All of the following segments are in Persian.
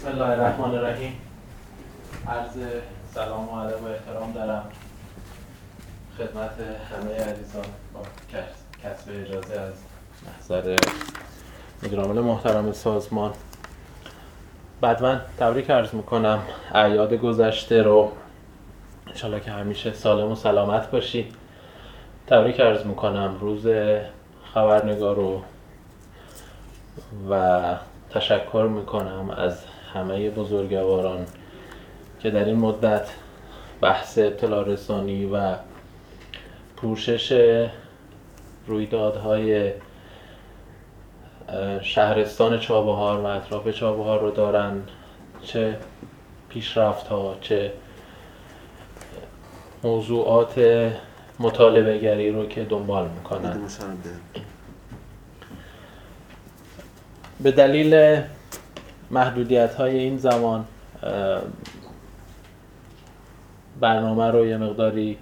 بسم الله الرحمن الرحیم عرض سلام و ادب و احترام دارم. خدمت همه عزیزان با کسب اجازه از محضر مدیرعامل محترم سازمان. بعد من تبریک عرض می‌کنم. اعیاد گذشته رو انشالله که همیشه سالم و سلامت باشی. تبریک عرض می‌کنم. روز خبرنگار رو و تشکر می‌کنم از همه بزرگواران که در این مدت بحث اطلاع رسانی و پوشش رویدادهای شهرستان چابهار و اطراف چابهار رو دارن چه پیشرفت ها چه موضوعات مطالبه گری رو که دنبال می‌کنن. به دلیل محدودیت های این زمان برنامه رو یه مقداری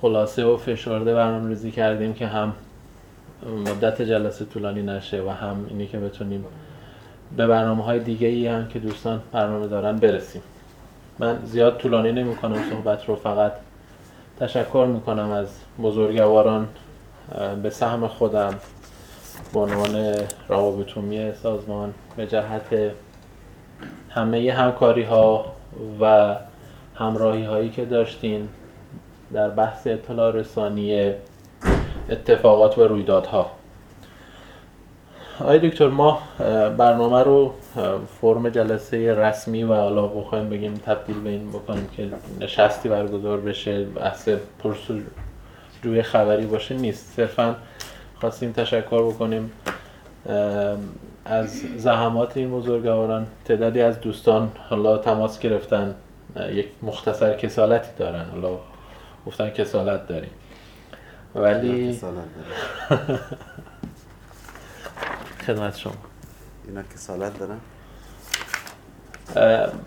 خلاصه و فشرده برنامه ریزی کردیم که هم مدت جلسه طولانی نشه و هم اینی که بتونیم به برنامه های دیگه ای هم که دوستان برنامه دارن برسیم. من زیاد طولانی نمی کنم صحبت رو فقط تشکر می کنم از بزرگواران به سهم خودم به عنوان روابط سازمان به جهت همه همکاری ها و همراهی هایی که داشتین در بحث اطلاع رسانی اتفاقات و رویدادها. آقای دکتر ما برنامه رو فرم جلسه رسمی و حالا بخوایم بگیم تبدیل به این بکنیم که نشستی برگزار بشه بحث روی خبری باشه نیست. صرفا خواستیم تشکر بکنیم از زحمات این بزرگواران. تعدادی از دوستان حالا تماس گرفتن. یک مختصر کسالتی دارن. حالا گفتن کسالت داریم. ولی خدمت شما. اینا کسالت دارن؟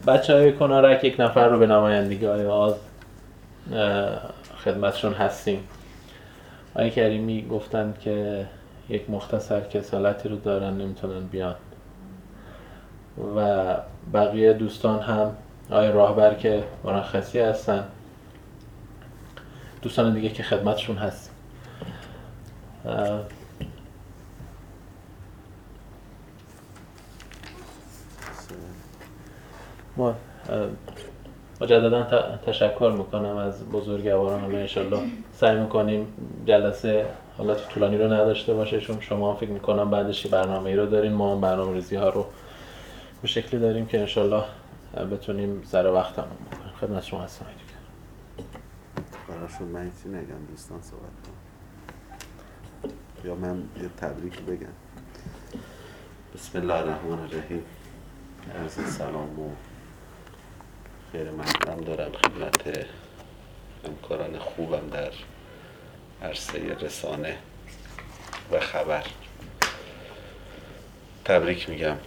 بچه های کنارک یک نفر رو به نمایندگی های آز خدمتشون هستیم. آقای کریمی گفتن که یک مختصر کسالتی رو دارن نمی‌تونن بیان. و بقیه دوستان هم آقای راهبر که مرخصی هستن دوستان دیگه که خدمتشون هست. ما مجددا تشکر می‌کنم از بزرگواران حالا انشالله سعی می‌کنیم جلسه حالت طولانی رو نداشته باشه چون شما فکر می‌کنم بعدش برنامه ای رو دارین. ما هم برنامه ریزی ها رو به شکلی داریم که انشالله بتونیم سر وقت تمام بکنیم. خدمت شما هستم. قرار شد من چی نگم؟ دوستان صحبت کنم. یا من یه تبریک بگم. بسم الله الرحمن الرحیم. عرض سلام و خیر مقدم دارم خدمت همکاران خوبم در عرصه رسانه و خبر. تبریک میگم.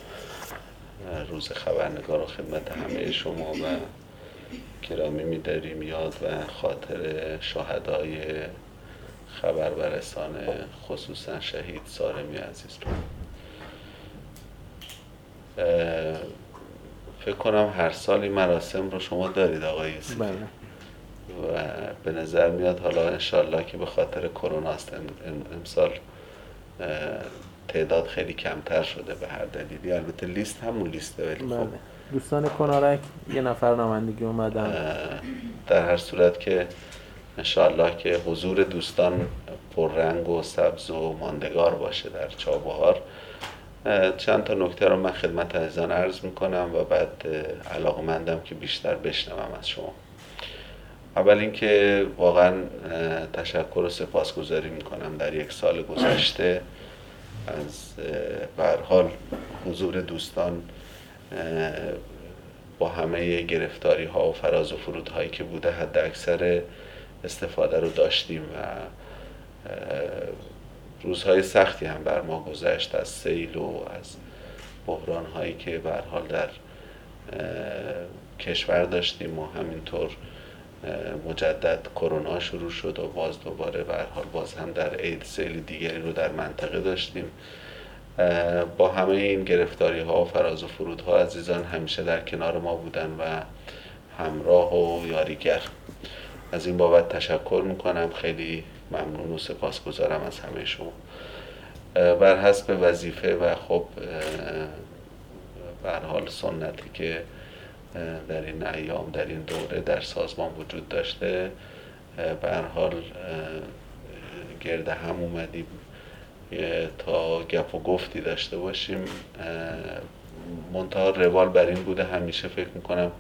روز خبرنگار و خدمت همه شما و گرامی میداریم. یاد و خاطر شهدای خبر و رسانه خصوصا شهید سارمی عزیز رو فکر کنم هر سال این مراسم رو شما دارید آقای بله. و به نظر میاد حالا انشالله که به خاطر کرونا است امسال تعداد خیلی کمتر شده به هر دلیلی. البته لیست همون لیسته ولی خب. بله. دوستان کنارک یه نفر نمایندگی اومدن. در هر صورت که انشالله که حضور دوستان پررنگ و سبز و ماندگار باشه در چابهار. چند تا نکته رو من خدمت عزیزان عرض می‌کنم و بعد علاقمندم که بیشتر بشنوم از شما. اول اینکه واقعا تشکر و سپاسگزاری می‌کنم در یک سال گذشته از حال حضور دوستان با همه گرفتاری ها و فراز و فرود هایی که بوده حد اکثر استفاده رو داشتیم و روزهای سختی هم بر ما گذشت از سیل و از بحران هایی که به حال در کشور داشتیم و همینطور مجدد کرونا شروع شد و باز دوباره به حال باز هم در عید سیل دیگری رو در منطقه داشتیم. با همه این گرفتاری ها و فراز و فرودها عزیزان همیشه در کنار ما بودن و همراه و یاریگر. از این بابت تشکر می‌کنم. خیلی ممنون و سپاسگزارم از همه شما. بر حسب وظیفه و خب بر حال سنتی که در این ایام در این دوره در سازمان وجود داشته بر حال گرد هم اومدیم تا گپ و گفتی داشته باشیم. منتها روال بر این بوده همیشه فکر می‌کنم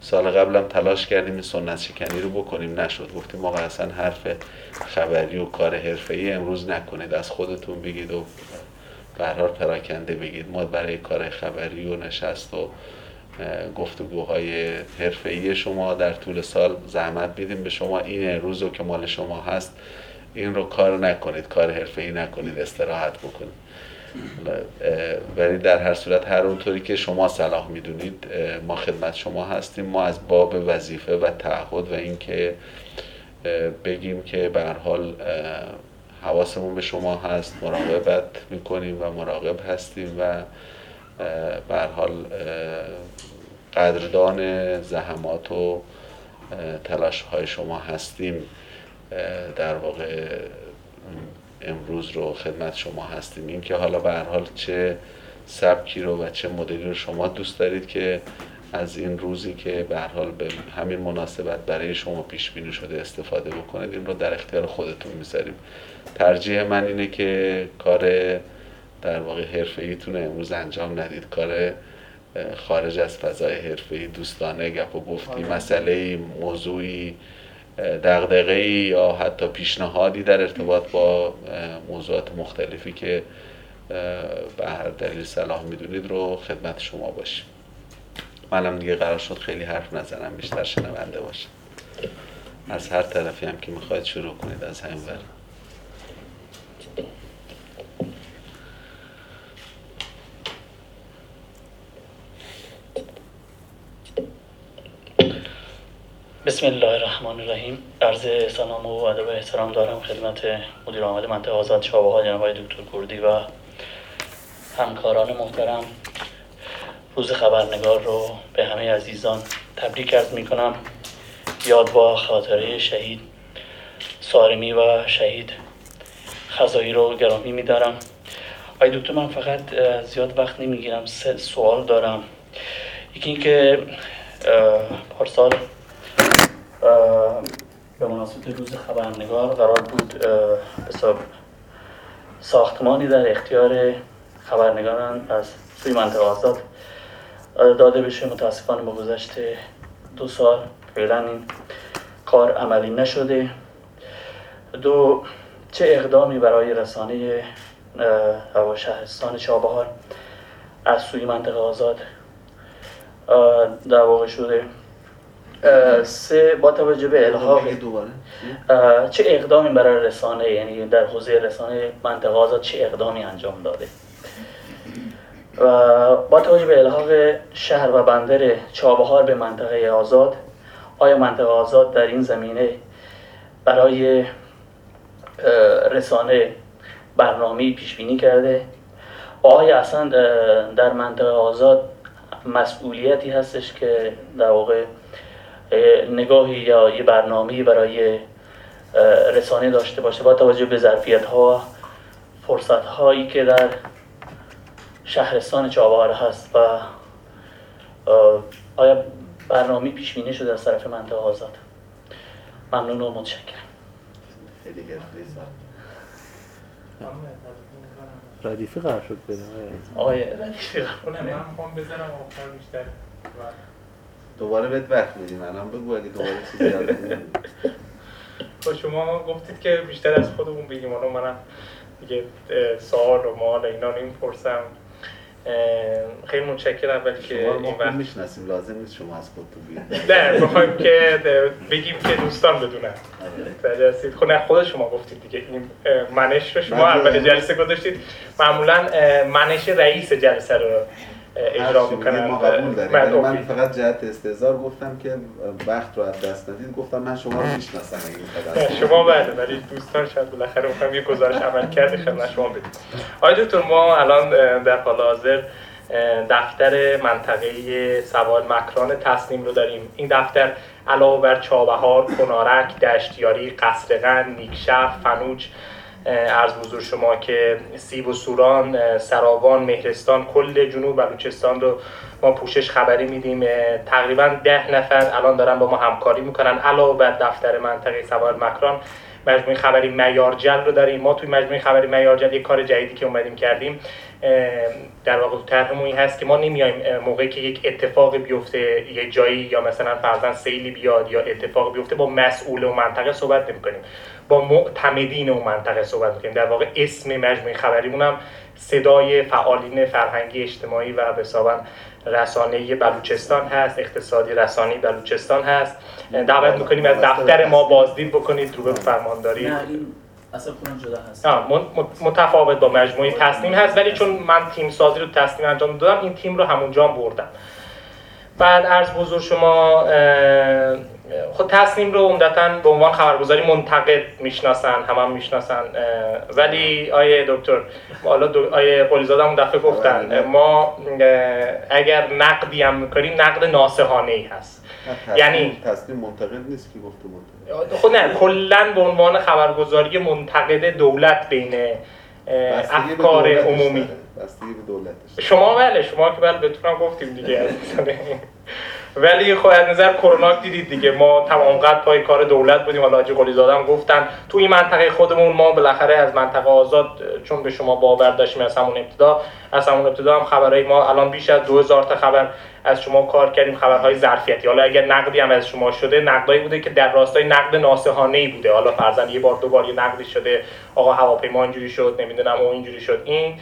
سال قبلم تلاش کردیم این سنت شکنی رو بکنیم. نشد. گفتیم ما اصلا حرف خبری و کار ای امروز نکنید. از خودتون بگید و برحال پراکنده بگید. ما برای کار خبری و نشست و گفتگوهای ای شما در طول سال زحمت میدیم. به شما این روز رو که مال شما هست این رو کار نکنید. کار ای نکنید. استراحت بکنید. ولی در هر صورت هر اونطوری که شما صلاح می‌دونید ما خدمت شما هستیم. ما از باب وظیفه و تعهد و اینکه بگیم که به حال حواسمون به شما هست مراقبت می‌کنیم و مراقب هستیم و به حال قدردان زحمات و تلاش های شما هستیم. در واقع امروز رو خدمت شما هستیم. این که حالا به هر حال چه سبکی رو و چه مدلی رو شما دوست دارید که از این روزی که به هر حال به همین مناسبت برای شما پیش بینی شده استفاده بکنید این رو در اختیار خودتون می‌ذاریم. ترجیح من اینه که کار در واقع حرفه ایتون امروز انجام ندید. کار خارج از فضای حرفه دوستانه گپ و گفتی آره. مسئله موضوعی دغدغه یا حتی پیشنهادی در ارتباط با موضوعات مختلفی که به هر دلیل صلاح می‌دونید رو خدمت شما باشیم. منم دیگه قرار شد خیلی حرف نزنم بیشتر شنونده باشم. از هر طرفی هم که می‌خواید شروع کنید از همین بسم الله الرحمن الرحیم. عرض سلام و ادب احترام دارم خدمت مدیر عامل منطقه آزاد شابه ها جناب دکتر کردی و همکاران محترم. روز خبرنگار رو به همه عزیزان تبریک عرض می کنم یاد با خاطره شهید سارمی و شهید خزایی رو گرامی می دارم آی دکتر من فقط زیاد وقت نمی‌گیرم سه سوال دارم. یکی اینکه پارسال به مناسبت روز خبرنگار قرار بود حساب ساختمانی در اختیار خبرنگاران از سوی منطقه آزاد داده بشه. متاسفانه با گذشت دو سال فعلا این کار عملی نشده. دو چه اقدامی برای رسانه هوا شهرستان چابهار از سوی منطقه آزاد در واقع شده؟ سه با توجه به الحاق چه اقدامی برای رسانه یعنی در حوزه رسانه منطقه آزاد چه اقدامی انجام داده؟ و با توجه به الحاق شهر و بندر چابهار به منطقه آزاد آیا منطقه آزاد در این زمینه برای رسانه برنامه پیش بینی کرده؟ و آیا اصلا در منطقه آزاد مسئولیتی هستش که در واقع نگاهی یا یه برنامه برای رسانه داشته باشه با توجه به ظرفیت ها فرصت هایی که در شهرستان چابهار هست و آیا برنامه پیش بینی شده از طرف منطقه آزاد؟ ممنون و متشکرم. ردیفی قرار شد بده آقای ردیفی. قرار من بزنم آخر بیشتر. دوباره بهت وقت میدیم الان بگو اگه دوباره چیزی یاد خب شما گفتید که بیشتر از خودمون بگیم حالا منم دیگه سوال و مال اینا نمی‌پرسم خیلی متشکرم اولی که این وقت می‌شناسیم لازم نیست شما از خودتون بگید نه بخوایم که بگیم که دوستان بدونن. تجرسید خب نه خود شما گفتید دیگه این منش رو شما اول جلسه گذاشتید. معمولا منش رئیس جلسه رو اجرا می‌کنن ما قبول داریم. من فقط جهت استهزار گفتم که وقت رو از دست ندید گفتم من شما رو می‌شناسم شما بله ولی دوستان شاید بالاخره می‌خوام یه گزارش عمل کرده خدمت شما بدیم. آقای دکتر ما الان در حال حاضر دفتر منطقه سوال مکران تصمیم رو داریم. این دفتر علاوه بر چابهار، کنارک، دشتیاری، قصرقن، نیکشف، فنوج عرض بزرگ شما که سیب و سوران، سراوان، مهرستان کل جنوب بلوچستان رو ما پوشش خبری میدیم. تقریبا ده نفر الان دارن با ما همکاری می‌کنن. علاوه بر دفتر منطقه سوال مکران مجموعه خبری میارجل رو داریم. ما توی مجموعه خبری میارجل یک کار جدیدی که اومدیم کردیم در واقع طرحمون این هست که ما نمیایم موقعی که یک اتفاق بیفته یه جایی یا مثلا فرضاً سیلی بیاد یا اتفاق بیفته با مسئول و منطقه صحبت نمی‌کنیم. با معتمدین اون منطقه صحبت می‌کنیم. در واقع اسم مجموعه خبریمون هم صدای فعالین فرهنگی اجتماعی و به رسانه بلوچستان هست اقتصادی رسانی بلوچستان هست. دعوت می‌کنیم از دفتر ما بازدید بکنید رو به فرمانداری. نه این اصلا جدا هست. متفاوت با مجموعه تصمیم هست ولی چون من تیم سازی رو تصمیم انجام دادم این تیم رو همونجا بردم. بعد عرض بزرگ شما خود تصمیم رو عمدتا به عنوان خبرگزاری منتقد می‌شناسن هم هم می‌شناسن. ولی آیه دکتر حالا آیه قلیزاده هم دفعه گفتن ما اگر نقدی هم می‌کنیم نقد ناسهانه ای هست یعنی تصمیم منتقد نیست که گفته منتقد. خود نه کلا به عنوان خبرگزاری منتقد دولت بین افکار عمومی. شما بله شما که بله بتونم گفتیم دیگه. ولی خب از نظر کرونا دیدید دیگه ما تمام قد پای کار دولت بودیم. حالا آجی قلی زادم گفتن تو این منطقه خودمون ما بالاخره از منطقه آزاد چون به شما باور داشتیم از همون ابتدا از همون ابتدا هم خبرهای ما الان بیش از 2000 تا خبر از شما کار کردیم خبرهای ظرفیتی. حالا اگر نقدی هم از شما شده نقدایی بوده که در راستای نقد ناسهانه ای بوده. حالا فرضاً یه بار دو بار یه نقدی شده آقا هواپیما اینجوری شد نمی‌دونم اون اینجوری شد. این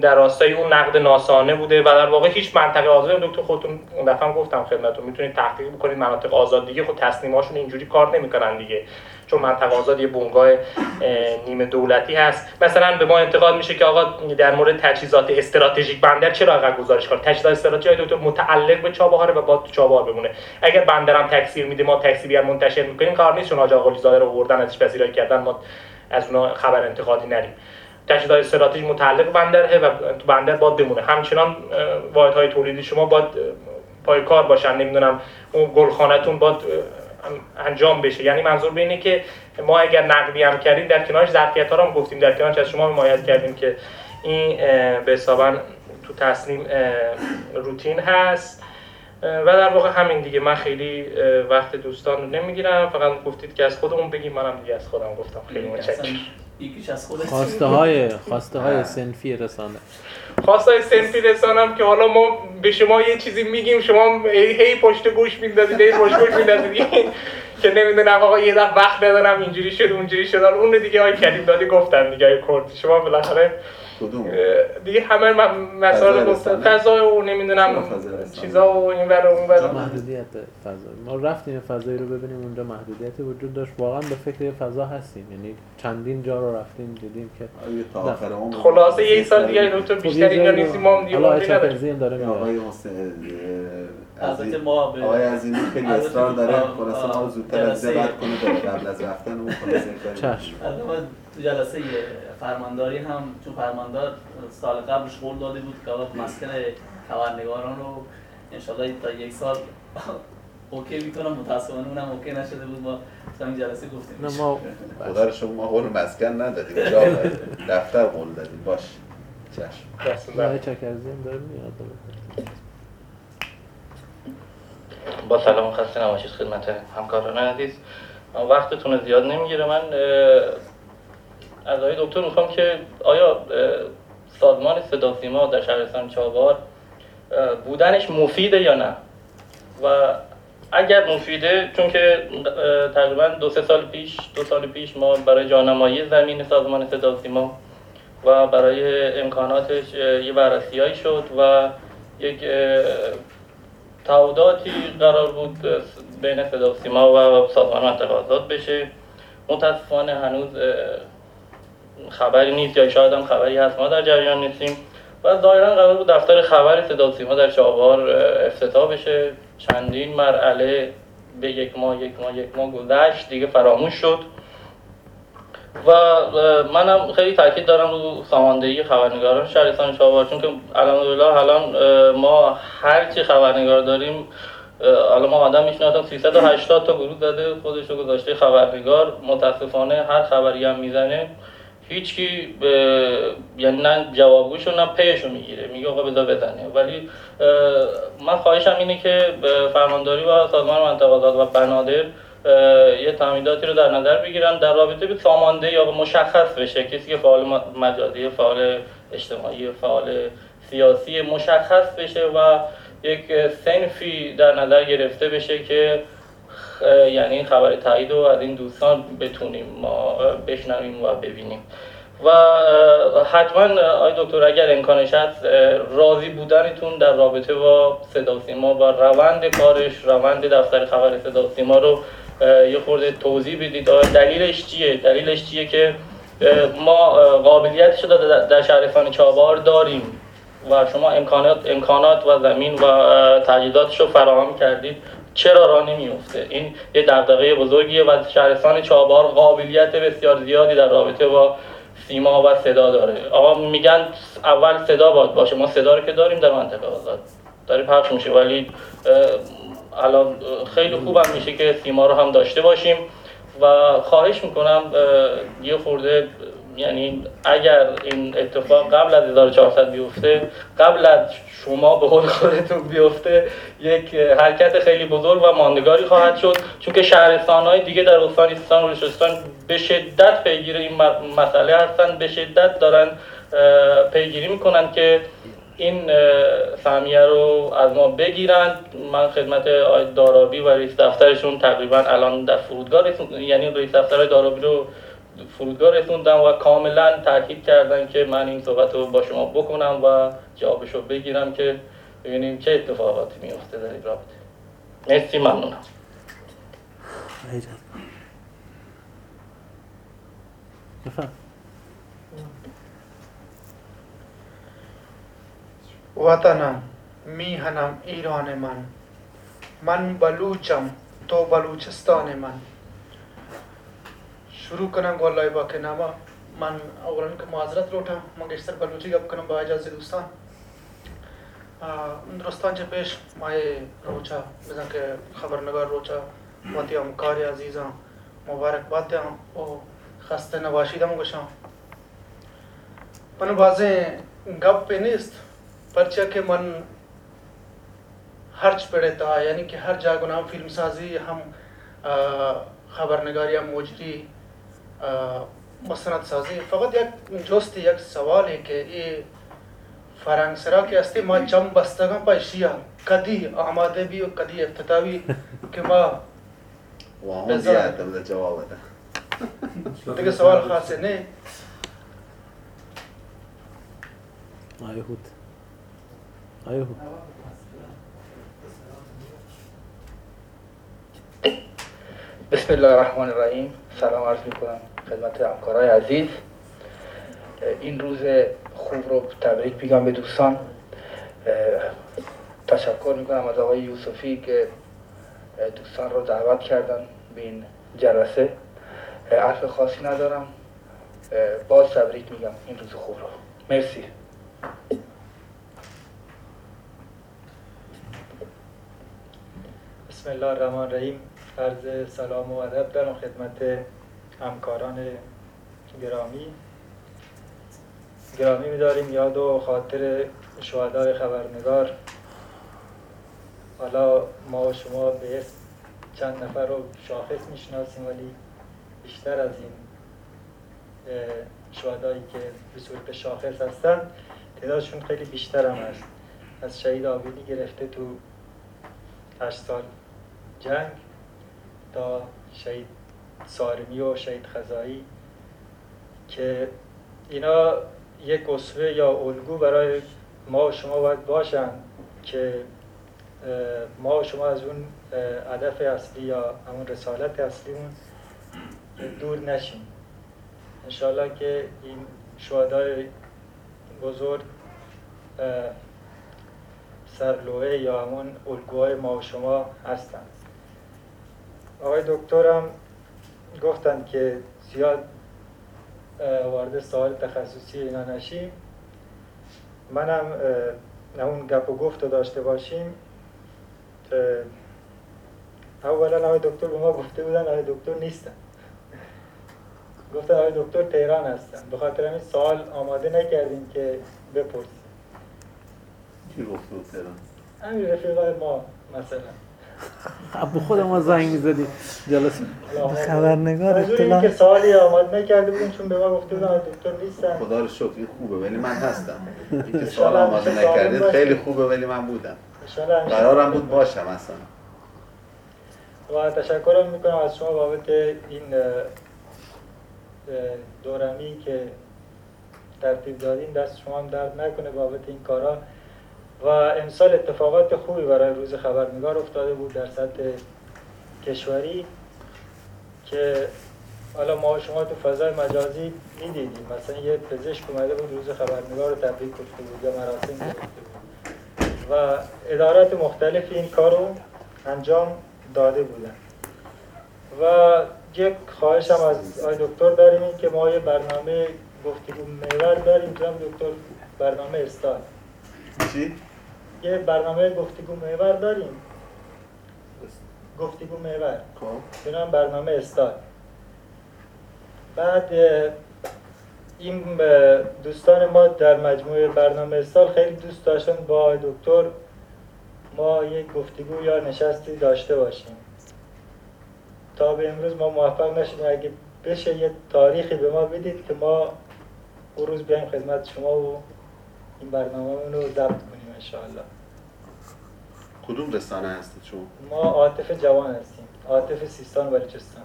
در راستای اون نقد ناسانه بوده و در واقع هیچ منطقه آزاد دکتر خودتون اون دفعه گفتم خدمتتون می‌تونید تحقیق بکنید. مناطق آزاد دیگه خود تصمیماشون اینجوری کار نمی‌کنن دیگه. چون منطقه آزاد یه بنگاه نیمه دولتی هست. مثلا به ما انتقاد میشه که آقا در مورد تجهیزات استراتژیک بندر چرا انقدر گزارش کار؟ تجهیزات استراتژیک دکتر متعلق به چابهار و با چابهار بمونه. اگر بندرم تکثیر میده ما تکثیر منتشر می‌کنیم. کار نیست چون آقا قلیزاده رو آوردن ازش پذیرایی کردن ما از اونها خبر انتقادی نریم تجهیزات استراتژی متعلق بندره و تو بندر باید بمونه. همچنان های تولیدی شما باید پای کار باشن. نمی‌دونم اون گلخانتون باید انجام بشه. یعنی منظور به اینه که ما اگر نقدی هم کردیم در کنارش ظرفیت ها رو هم گفتیم. در کنارش از شما حمایت کردیم که این به حسابا تو تصمیم روتین هست. و در واقع همین دیگه. من خیلی وقت دوستان رو نمی‌گیرم. فقط گفتید که از خودمون بگیم. منم دیگه از خودم گفتم. خیلی متشکرم. خواسته های خواسته های سنفی رسانه. خواسته های سنفی رسانم که حالا ما به شما یه چیزی میگیم شما هی پشت گوش می‌دادید هی پشت گوش می‌دادید که نمی‌دونم آقا یه دفعه وقت ندارم اینجوری شد اونجوری شد. اون دیگه های کریم دادی گفتن دیگه کرد شما بالاخره دیگه همه مسائل گفتن. فضا و نمی‌دونم چیزا و این ور اون ور. محدودیت فضا. ما رفتیم فضایی رو ببینیم اونجا محدودیتی وجود داشت. واقعا به فکر فضا هستیم. یعنی چندین جا رو رفتیم دیدیم که خلاصه یه سال دیگه دکتر بیشتر اینجا نیستیم ما هم دیگه داره آقای البته ما آقای عظیمی خیلی اصرار داره. خلاصه ما زودتر از رد کنه قبل از رفتن اون خلاصه چشم. تو جلسه فرمانداری هم چون فرماندار سال قبلش قول داده بود که آقا مسکن خبرنگاران رو انشالله تا یک سال اوکی می‌کنم متاسفانه اونم اوکی نشده بود ما تا این جلسه گفتیم. نه ما خدا شما ما قول مسکن ندادیم جا دفتر قول دادیم. باش. چشم. هم داره میاد. با سلام خسته نباشید خدمت همکاران عزیز. وقتتون زیاد نمی‌گیره من از آقای دکتر می‌خوام که آیا سازمان صدا سیما در شهرستان چابهار بودنش مفیده یا نه؟ و اگر مفیده چون که تقریبا دو سه سال پیش دو سال پیش ما برای جانمایی زمین سازمان صدا سیما و برای امکاناتش یه بررسیایی شد و یک تعهداتی قرار بود بین صدا سیما و سازمان منطقه آزاد بشه. متاسفانه هنوز خبری نیست یا شاید هم خبری هست. ما در جریان نیستیم. و ظاهرا قرار بود دفتر خبر صدا سیما در چابهار افتتاح بشه. چندین مرحله به یک ماه یک ماه یک ماه گذشت. دیگه فراموش شد. و منم خیلی تاکید دارم رو ساماندهی خبرنگاران شهرستان چابهار. چون که الحمدلله الان ما هر چی خبرنگار داریم حالا ما آدم می‌شناسم 380 تا گروه زده خودش رو گذاشته خبرنگار. متاسفانه هر خبری هم می‌زنه هیچکی به یعنی نه جوابگوشو نه پیشو می‌گیره میگه آقا بذار بزنه ولی من خواهشم اینه که فرمانداری و سازمان منطقه و بنادر یه تعمیداتی رو در نظر بگیرن در رابطه به سامانده یا مشخص بشه. کسی که فعال مجازی فعال اجتماعی فعال سیاسی مشخص بشه و یک سنفی در نظر گرفته بشه که یعنی این خبر تایید رو از این دوستان بتونیم ما بشنویم و ببینیم. و حتما آی دکتر اگر امکانش هست راضی بودنتون در رابطه با صدا سیما و روند کارش روند دفتر خبر صدا سیما رو یه خورده توضیح بدید. دلیلش چیه؟ دلیلش چیه که ما قابلیتش رو در شهرستان چابار داریم و شما امکانات امکانات و زمین و تجهیزاتش رو فراهم کردید. چرا راه نمیفته این یه دغدغه بزرگیه و شهرستان چابار قابلیت بسیار زیادی در رابطه با سیما و صدا داره. آقا میگن اول صدا باید باشه ما صدا رو که داریم در منطقه آزاد. داره پخش میشه ولی الان خیلی خوبم میشه که سیما رو هم داشته باشیم. و خواهش می‌کنم یه خورده یعنی اگر این اتفاق قبل از 1400 بیفته قبل از شما به قول خودتون بیفته یک حرکت خیلی بزرگ و ماندگاری خواهد شد. چون که شهرستان های دیگه در استان و بلوچستان به شدت پیگیر این مسئله هستن به شدت دارن پیگیری می‌کنن که این سهمیه رو از ما بگیرن. من خدمت دارابی و رئیس دفترشون تقریبا الان در فرودگاه یعنی رئیس دفتر دارابی رو فرودگاه رسوندم و کاملا تاکید کردن که من این صحبت رو با شما بکنم و جوابش رو بگیرم که ببینیم چه اتفاقاتی میفته در این رابطه. مرسی ممنونم. وطنم میهنم ایران من. من بلوچم تو بلوچستان من. شروع کنم والله با که نما من اولا که معذرت روتم منگشتر بلوچی گپ کنم با اجازه دوستان درستان چه پیش مای روچا بزن که خبرنگار روچا واتی همکاری عزیزم مبارک باد او خسته نباشیدم گشم من بازه گپ نیست پرچه که من هرچ پڑتا یعنی که هر جا گناه فیلم سازی هم خبرنگاری هم مستند سازی. فقط یک جست یک سوالی که این فرنگ سرا که استی ما چم بستگم پا شیا کدی آماده بی و کدی افتتاوی که ما وام زیاده بده جواب ده دیگه سوال خاصه نه. آیهود آیهود بسم الله الرحمن الرحیم. سلام عرض می‌کنم خدمت همکارای عزیز. این روز خوب رو تبریک میگم به دوستان. تشکر می‌کنم از آقای یوسفی که دوستان رو دعوت کردن به این جلسه. حرف خاصی ندارم. باز تبریک میگم. این روز خوب رو. مرسی. بسم الله الرحمن الرحیم. عرض سلام و ادب دارم خدمت همکاران گرامی. گرامی میداریم یاد و خاطر شهدای خبرنگار. حالا ما و شما به اسم چند نفر رو شاخص می‌شناسیم ولی بیشتر از این شهدایی که به صورت شاخص هستن تعدادشون خیلی بیشتر هم هست. از شهید آبیدی گرفته تو هشت سال جنگ. تا شهید سارمی و شهید خزایی که اینا یک اصفه یا الگو برای ما و شما باید باشن که ما و شما از اون هدف اصلی یا همون رسالت اصلیمون دور نشیم. انشالله که این شهدای بزرگ سرلوه یا همون الگوهای ما و شما هستند آقای دکترم گفتند که زیاد وارد سوال تخصصی اینا نشیم. منم اون گپ و گفت رو داشته باشیم. اولا آقای دکتر به ما گفته بودن آقای دکتر نیستن. گفتن آقای دکتر تهران هستن. به خاطر همین سوال آماده نکردیم که بپرسیم. کی گفته تهران؟ همین رفیقای ما مثلا. ابو خود ما زنگ می‌زدی. جلسه. خبرنگار اطلاع که سوالی آماده نکرده بودیم چون به ما گفته بودن دکتر نیستن. خدا رو شکر خوبه ولی من هستم. اینکه سوال آماده نکردید خیلی خوبه ولی من بودم. قرارم بود باشم اصلا. و تشکرم می‌کنم از شما بابت این دورمی که ترتیب دادین. دست شما هم درد نکنه بابت این کارا. و امسال اتفاقات خوبی برای روز خبرنگار افتاده بود در سطح کشوری که حالا ما شما تو فضای مجازی می‌دیدیم. مثلا یه پزشک اومده بود روز خبرنگار رو تبریک گفته بود یا مراسم بود. و ادارات مختلف این کار رو انجام داده بودن. و یک خواهش هم از آی دکتر داریم که ما یه برنامه گفتگو محور داریم جناب دکتر برنامه استاد. چی؟ یه برنامه گفتگو محور داریم. گفتگو محور. خب. بنام برنامه استاد بعد این دوستان ما در مجموعه برنامه استاد خیلی دوست داشتن با دکتر ما یک گفتگو یا نشستی داشته باشیم. تا به امروز ما موفق نشدیم. اگه بشه یه تاریخی به ما بدید که ما او روز بیایم خدمت شما و این برنامه رو ضبط کنیم انشاءالله. کدوم رسانه هستید شما؟ ما عاطف جوان هستیم. عاطف سیستان بلوچستان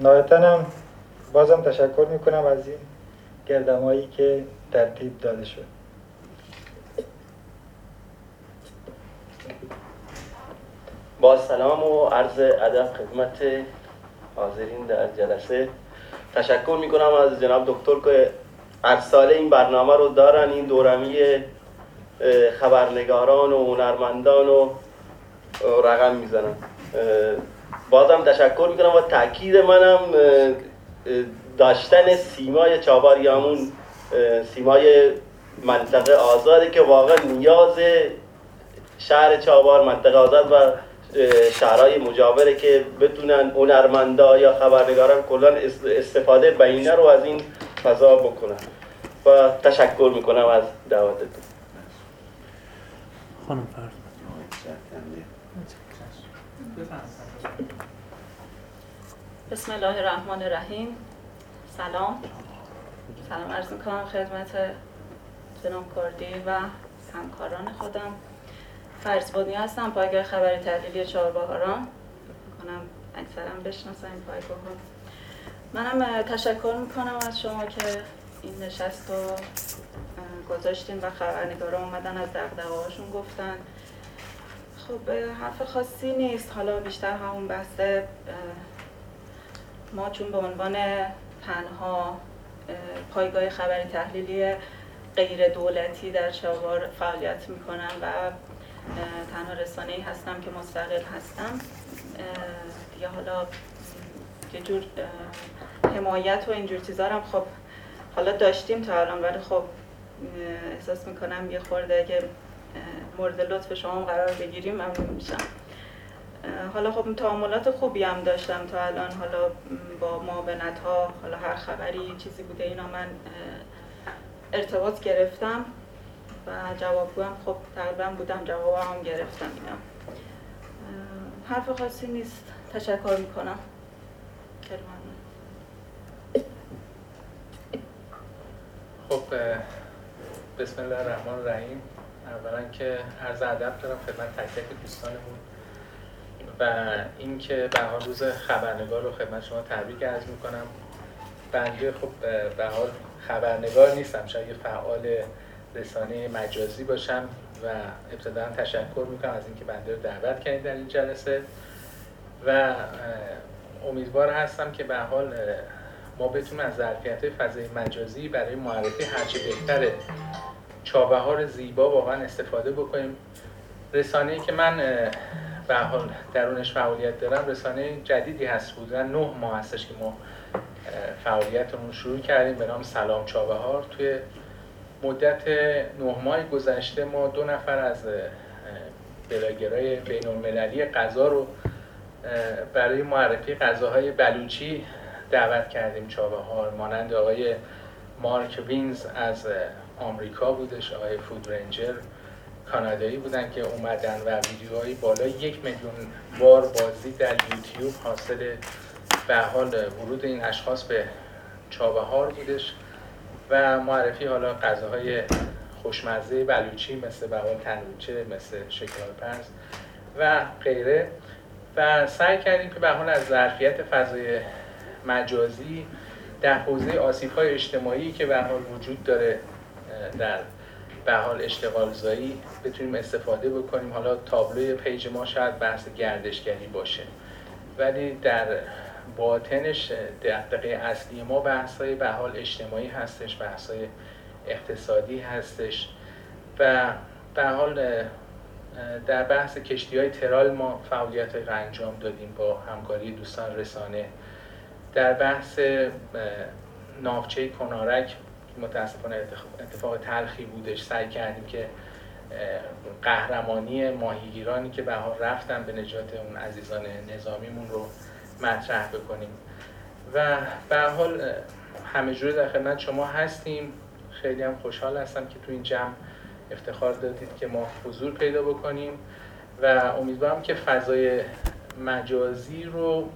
نهایتا هم بازم تشکر می‌کنم از این گردمایی که ترتیب داده شد. با سلام و عرض ادب خدمت حاضرین در جلسه. تشکر می‌کنم از جناب دکتر که هر ساله این برنامه رو دارن این دورمی خبرنگاران و هنرمندان و رقم می‌زنن. بازم تشکر می‌کنم و تاکید منم داشتن سیمای چاباریامون سیمای منطقه آزاده که واقعا نیاز شهر چابار منطقه آزاد و شهرهای مجاوره که بتونن هنرمندا یا خبرنگاران کلا استفاده بینه رو از این فضا بکنن. و تشکر می‌کنم از دعوتتون. خانم فرد. بسم الله الرحمن الرحیم. سلام. سلام عرض می‌کنم خدمت جناب کردی و همکاران خودم. فرزبانی هستم پایگاه خبری تحلیلی چهاربهاران کنم اکثرا بشناسن این پایگاه ها منم تشکر می‌کنم از شما که این نشست رو گذاشتین و خبرنگارا اومدن از دقدقه گفتن. خب حرف خاصی نیست. حالا بیشتر همون بحثه ما چون به عنوان تنها پایگاه خبری تحلیلی غیر دولتی در چهار فعالیت می‌کنم و تنها رسانه ای هستم که مستقل هستم. دیگه حالا یه جور حمایت و اینجور چیزا هم خب حالا داشتیم تا الان ولی خب احساس می‌کنم یه خورده که مورد لطف شما قرار بگیریم ممنون میشم. حالا خب تعاملات خوبی هم داشتم تا الان. حالا با معاونت ها حالا هر خبری چیزی بوده اینا من ارتباط گرفتم. و جوابگو هم خب تقریبا بودم جواب هم گرفتم اینا. حرف خاصی نیست. تشکر می‌کنم. خب بسم الله الرحمن الرحیم. اولا که عرض ادب دارم خدمت تک تک دوستانمون و اینکه به حال روز خبرنگار رو خدمت شما تبریک عرض می‌کنم. بنده خب به حال خبرنگار نیستم شاید فعال رسانه مجازی باشم و ابتدا تشکر می‌کنم از اینکه بنده رو دعوت کردید در این جلسه و امیدوار هستم که به حال ما بتونیم از ظرفیت فضای مجازی برای معرفی هرچه بهتر چابهار زیبا واقعا استفاده بکنیم. رسانه ای که من به حال درونش فعالیت دارم رسانه جدیدی هست بودن نه ماه هستش که ما فعالیتمون شروع کردیم. به نام سلام چابهار. توی مدت نه ماه گذشته ما دو نفر از بلاگرای بین المللی غذا رو برای معرفی غذاهای بلوچی دعوت کردیم. چابهار مانند آقای مارک وینز از آمریکا بودش آقای فود رنجر کانادایی بودن که اومدن و ویدیوهای بالای یک میلیون بار بازی در یوتیوب حاصل به حال ورود این اشخاص به چابهار بودش. و معرفی حالا غذاهای خوشمزه بلوچی مثل بهار تنوچه مثل شکلات پرس و غیره. و سعی کردیم که به حال از ظرفیت فضای مجازی در حوزه آسیب های اجتماعی که به حال وجود داره در به حال اشتغال زایی بتونیم استفاده بکنیم. حالا تابلوی پیج ما شاید بحث گردشگری باشه. ولی در باطنش دقیقه اصلی ما بحث های به حال اجتماعی هستش بحث های اقتصادی هستش و به حال در بحث کشتی های ترال ما فعالیت های انجام دادیم با همکاری دوستان رسانه. در بحث ناوچه کنارک متاسفانه اتفاق تلخی بودش. سعی کردیم که قهرمانی ماهیگیرانی که به رفتن به نجات اون عزیزان نظامیمون رو مطرح بکنیم. و به حال همه جوره در خدمت شما هستیم. خیلی هم خوشحال هستم که تو این جمع افتخار دادید که ما حضور پیدا بکنیم و امیدوارم که فضای مجازی رو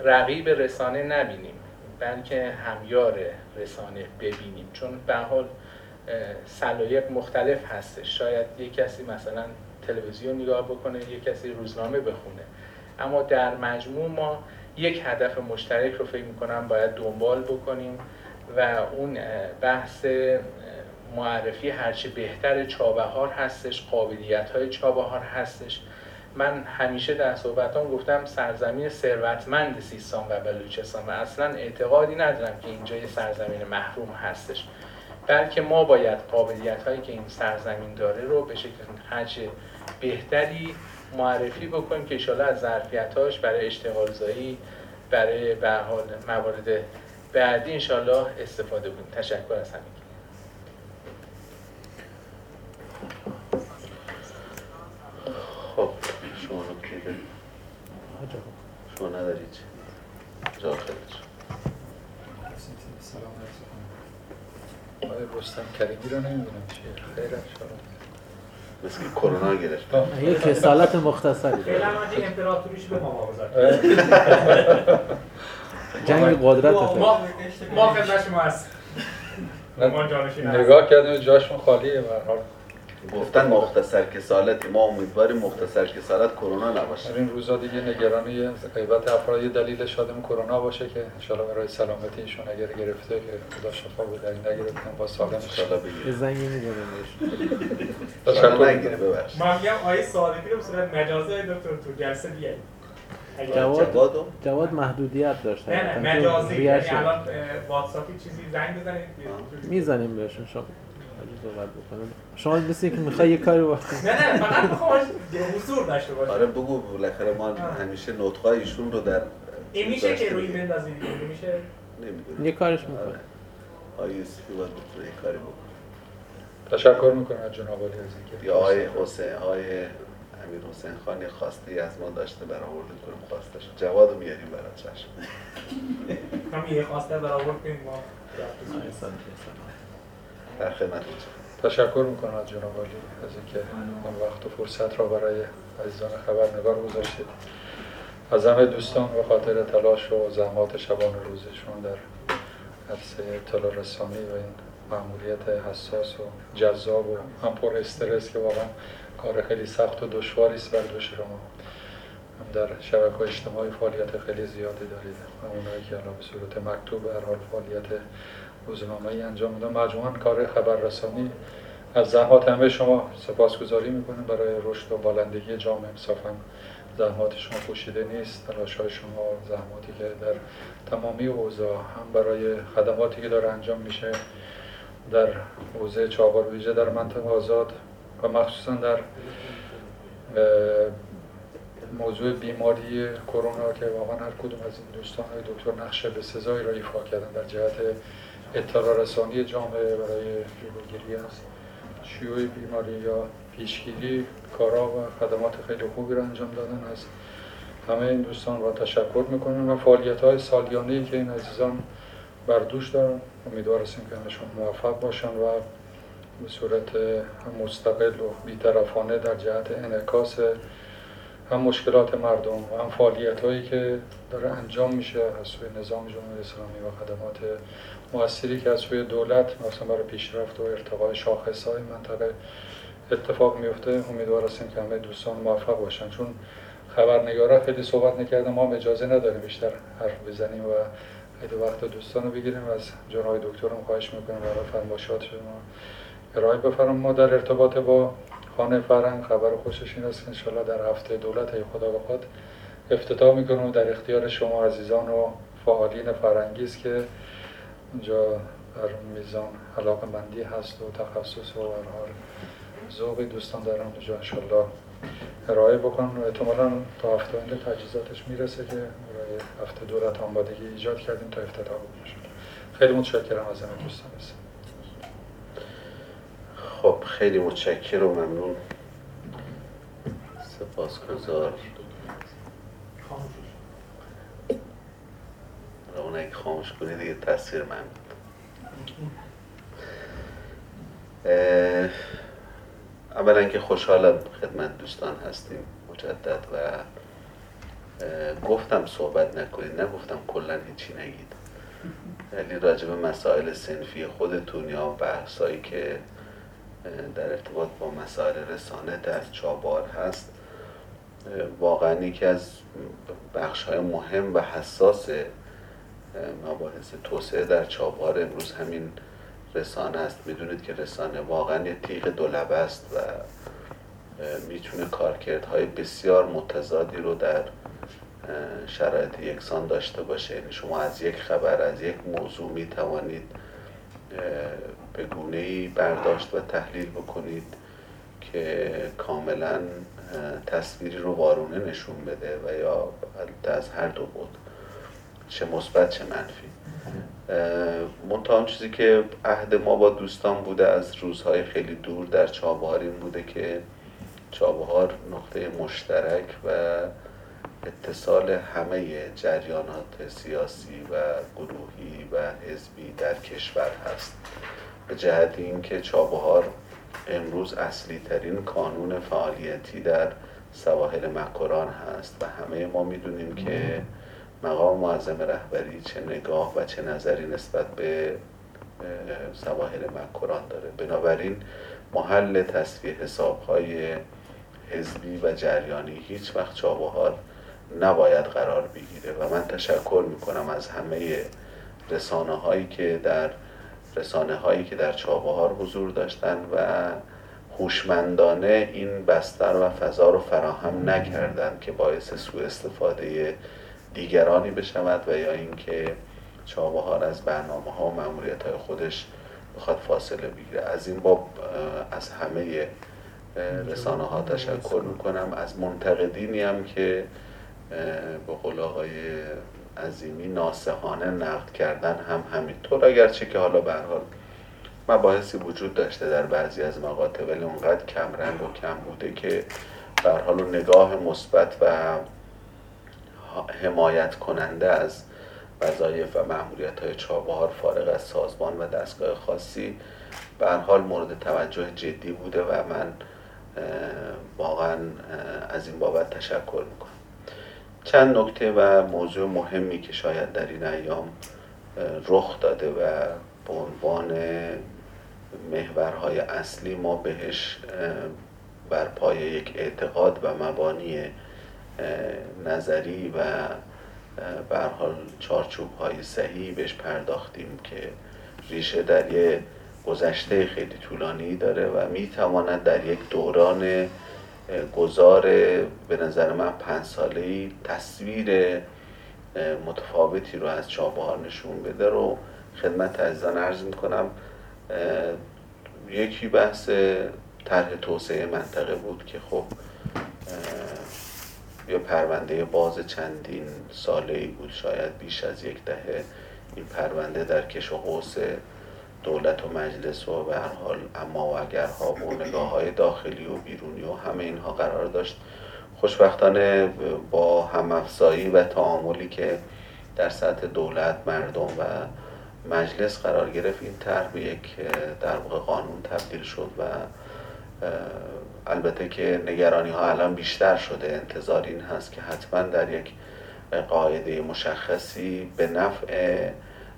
رقیب رسانه نبینیم بلکه همیار رسانه ببینیم. چون به حال سلایق مختلف هستش. شاید یک کسی مثلا تلویزیون نگاه بکنه یک کسی روزنامه بخونه. اما در مجموع ما یک هدف مشترک رو فکر می‌کنم باید دنبال بکنیم و اون بحث معرفی هرچی بهتر چابهار هستش قابلیت های چابهار هستش. من همیشه در صحبتان گفتم سرزمین ثروتمند سیستان و بلوچستان و اصلا اعتقادی ندارم که اینجا یه سرزمین محروم هستش. بلکه ما باید قابلیت هایی که این سرزمین داره رو به شکل هرچه بهتری معرفی بکنیم که ایشالا از ظرفیتاش برای اشتغال زایی برای به حال موارد بعدی انشالله استفاده کنیم. تشکر از همین خب شما نکته دارید شما ندارید. جا خیلی سلام آقای رستم کریمی رو نمی‌دونم چیه. خیر مثل که کرونا گرفت. یک کسالت مختصری. فعلا ما امپراتوریش به ما جنگ قدرت ما ما خدمت شما هست نگاه کردیم جاشون خالیه به حال. گفتن مختصر کسالتی ما امیدواریم مختصر کسالت کرونا نباشه. این روزا دیگه نگرانی غیبت افراد یه دلیل شادم کرونا باشه که انشالله برای سلامتی ایشون اگر گرفته که خدا شفا بده نگرفتن با سالم انشالله بگیره. زنگی می‌زنیم بهش. تشکر. نگیره ببخش من میگم آیه صادقی رو صورت مجازی دکتر تو جلسه بیایید جواد جواد محدودیت داشت. نه نه مجازی. یعنی الان واتساپی چیزی زنگ بزنید. می‌زنیم بهشون شما. صحبت بکنم. شما مثل که می‌خوای یه کاری بکنی نه نه فقط می‌خوام حضور داشته باشه. آره بگو بالاخره ما همیشه نوت‌های ایشون رو در این میشه که روی بندازید میشه؟ نمی‌دونم. یه کارش می‌کنه. آقای یوسفی باید بتونه یه کاری بکنه تشکر می‌کنم از جناب علی از اینکه یا آقای حسین آقای امیر حسین خان یه خواسته از ما داشته برآورده کنیم خواستش. جواد رو میاریم برات چشم. هم یه خواسته برآورد کنیم ما در خدمت تشکر می‌کنم از جناب عالی از اینکه اون وقت و فرصت را برای عزیزان خبرنگار گذاشتید. از همه دوستان و خاطر تلاش و زحمات شبان روزشون در عرصه اطلاع رسانی و این معمولیت حساس و جذاب و هم پر استرس که واقعا کار خیلی سخت و دشواری است بر دوش شما. هم در شبکه اجتماعی فعالیت خیلی زیادی دارید. اونایی که الان به صورت مکتوب هر حال فعالیت روزنامه ای انجام میدن مجموعا کار خبررسانی از زحمات همه شما سپاسگزاری می‌کنیم برای رشد و بالندگی جامعه انصافا زحمات شما پوشیده نیست. تلاش شما زحماتی که در تمامی اوضاع هم برای خدماتی که داره انجام میشه در حوزه چابار ویژه در منطقه آزاد و مخصوصا در موضوع بیماری کرونا که واقعا هر کدوم از این دوستان های دکتر نقشه به سزایی را ایفا کردن در جهت اطلاع رسانی جامعه برای جلوگیری از شیوع بیماری یا پیشگیری کارا و خدمات خیلی خوبی را انجام دادن. از همه این دوستان را تشکر می‌کنم و فعالیت های سالیانه که این عزیزان بر دوش دارن امیدوار هستیم که همشون موفق باشن و به صورت مستقل و بیطرفانه در جهت انعکاس هم مشکلات مردم و هم فعالیت هایی که داره انجام میشه از سوی نظام جمهوری اسلامی و خدمات موثری که از سوی دولت مثلا برای پیشرفت و ارتقای شاخص های منطقه اتفاق میفته امیدوار هستیم که همه دوستان موفق باشن. چون خبرنگارا خیلی صحبت نکردن ما اجازه نداریم بیشتر حرف بزنیم و خیلی وقت دوستان رو بگیریم. از جناب دکترم خواهش می‌کنم برای فرمایشات شما ارائه بفرم ما در ارتباط با خانه فرنگ خبر خوشش این است انشالله در هفته دولت ای خدا بخواد افتتاح می‌کنم در اختیار شما عزیزان و فعالین فرنگی است که اونجا در میزان علاقه مندی هست و تخصص و حال ذوق دوستان در اونجا انشالله ارائه بکنم و احتمالا تا هفته آینده تجهیزاتش می‌رسه که برای هفته دولت آمادگی ایجاد کردیم تا افتتاح بکنیم خیلی متشکرم از همه دوستان خب خیلی متشکر و ممنون. سپاسگزار. اون اگه خاموش کنی دیگه تصویر من اولا که خوشحالم خدمت دوستان هستیم مجدد و گفتم صحبت نکنید نگفتم کلا هیچی نگید. ولی راجب مسائل سنفی خودتون یا بحثایی که در ارتباط با مسائل رسانه در چابار هست واقعا یکی از بخش های مهم و حساس مباحث توسعه در چابار امروز همین رسانه است. می‌دونید که رسانه واقعا یه تیغ دولبه است و می‌تونه کارکردهای بسیار متضادی رو در شرایط یکسان داشته باشه. یعنی شما از یک خبر از یک موضوع می‌توانید به گونه ای برداشت و تحلیل بکنید که کاملا تصویری رو وارونه نشون بده و یا از هر دو بود چه مثبت چه منفی. منتها چیزی که عهد ما با دوستان بوده از روزهای خیلی دور در چابهار این بوده که چابهار نقطه مشترک و اتصال همه جریانات سیاسی و گروهی و حزبی در کشور هست. به جهت اینکه چابهار امروز اصلی ترین کانون فعالیتی در سواحل مکران هست و همه ما می‌دونیم که مقام معظم رهبری چه نگاه و چه نظری نسبت به سواحل مکران داره. بنابراین محل تصفیه حسابهای حزبی و جریانی هیچ وقت چابهار نباید قرار بگیره و من تشکر می‌کنم از همه رسانه هایی که در رسانه هایی که در چابهار حضور داشتن و هوشمندانه این بستر و فضا رو فراهم نکردند که باعث سوء استفاده دیگرانی بشود و یا اینکه چابهار از برنامه ها و معمولیت های خودش بخواد فاصله بگیره. از این باب از همه رسانه ها تشکر می‌کنم. از منتقدینی هم که به قول آقای عظیمی ناسهانه نقد کردن هم همینطور. اگرچه که حالا به حال مباحثی وجود داشته در بعضی از مقاطع ولی اونقدر کم رنگ و کم بوده که به حال نگاه مثبت و حمایت کننده از وظایف و معمولیت های چابهار فارغ از سازمان و دستگاه خاصی به حال مورد توجه جدی بوده و من واقعا از این بابت تشکر می‌کنم. چند نکته و موضوع مهمی که شاید در این ایام رخ داده و به عنوان محورهای اصلی ما بهش بر پای یک اعتقاد و مبانی نظری و به حال چارچوب های صحیح بهش پرداختیم که ریشه در یه گذشته خیلی طولانی داره و می‌تواند در یک دوران گذار به نظر من پنج ساله تصویر متفاوتی رو از چابهار نشون بده رو خدمت عزیزان عرض می‌کنم. یکی بحث طرح توسعه منطقه بود که خب یه پرونده باز چندین ساله ای بود شاید بیش از یک دهه. این پرونده در کش و قوس دولت و مجلس و به هر حال اما و اگرها و نگاه های داخلی و بیرونی و همه اینها قرار داشت. خوشبختانه با همافزایی و تعاملی که در سطح دولت مردم و مجلس قرار گرفت این طرح به یک در واقع قانون تبدیل شد و البته که نگرانی ها الان بیشتر شده. انتظار این هست که حتما در یک قاعده مشخصی به نفع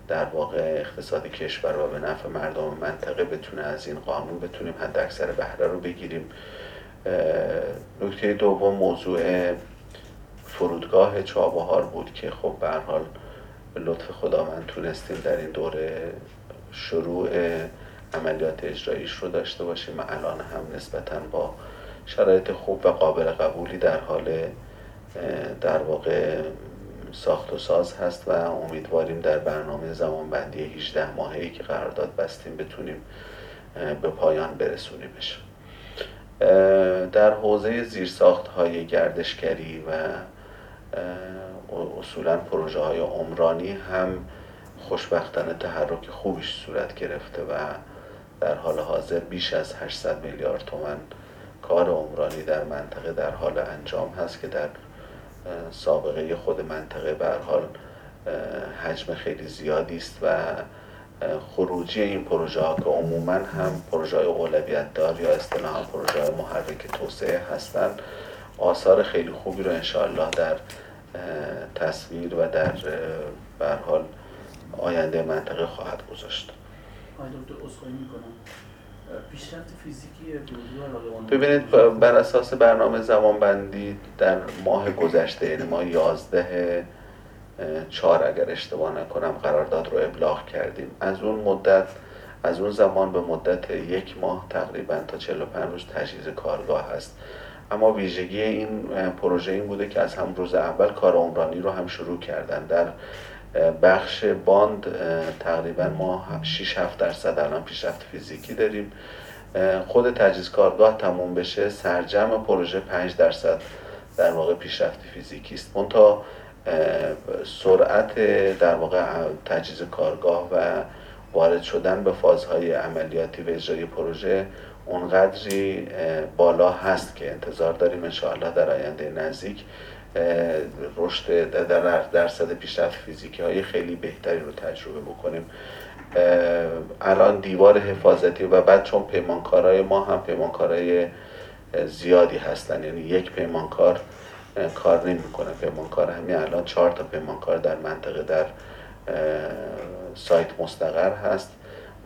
در واقع اقتصاد کشور و به نفع مردم منطقه بتونه از این قانون بتونیم حد اکثر بهره رو بگیریم. نکته دوم موضوع فرودگاه چابهار بود که خب به حال لطف خدا من تونستیم در این دوره شروع عملیات اجراییش رو داشته باشیم و الان هم نسبتا با شرایط خوب و قابل قبولی در حال در واقع ساخت و ساز هست و امیدواریم در برنامه زمان بندی 18 ماهی که قرارداد بستیم بتونیم به پایان برسونیمش در حوزه زیرساخت های گردشگری و اصولا پروژه های عمرانی هم خوشبختانه تحرک خوبیش صورت گرفته و در حال حاضر بیش از 800 میلیارد تومن کار عمرانی در منطقه در حال انجام هست که در سابقه خود منطقه به حال حجم خیلی زیادی است و خروجی این پروژه ها که عموما هم پروژه های اولویت دار یا اصطلاحا پروژه های محرک توسعه هستند آثار خیلی خوبی رو انشاءالله در تصویر و در حال آینده منطقه خواهد گذاشت. پیشرفت فیزیکی ببینید بر اساس برنامه زمانبندی در ماه گذشته یعنی ما 11 چهار اگر اشتباه نکنم قرارداد رو ابلاغ کردیم. از اون مدت از اون زمان به مدت یک ماه تقریبا تا 45 روز تجهیز کارگاه هست. اما ویژگی این پروژه این بوده که از هم روز اول کار عمرانی رو هم شروع کردن. در بخش باند تقریبا ما 6 7 درصد الان پیشرفت فیزیکی داریم. خود تجهیز کارگاه تموم بشه سرجم پروژه 5 درصد در واقع پیشرفت فیزیکی است. منتها سرعت در واقع تجهیز کارگاه و وارد شدن به فازهای عملیاتی و اجرای پروژه اونقدری بالا هست که انتظار داریم. انشاءالله در آینده نزدیک رشد در درصد پیشرفت فیزیکی های خیلی بهتری رو تجربه بکنیم. الان دیوار حفاظتی و بعد چون پیمانکارای ما هم پیمانکارای زیادی هستن یعنی یک پیمانکار کار نمی‌کنه. پیمانکار همین الان چهار تا پیمانکار در منطقه در سایت مستقر هست.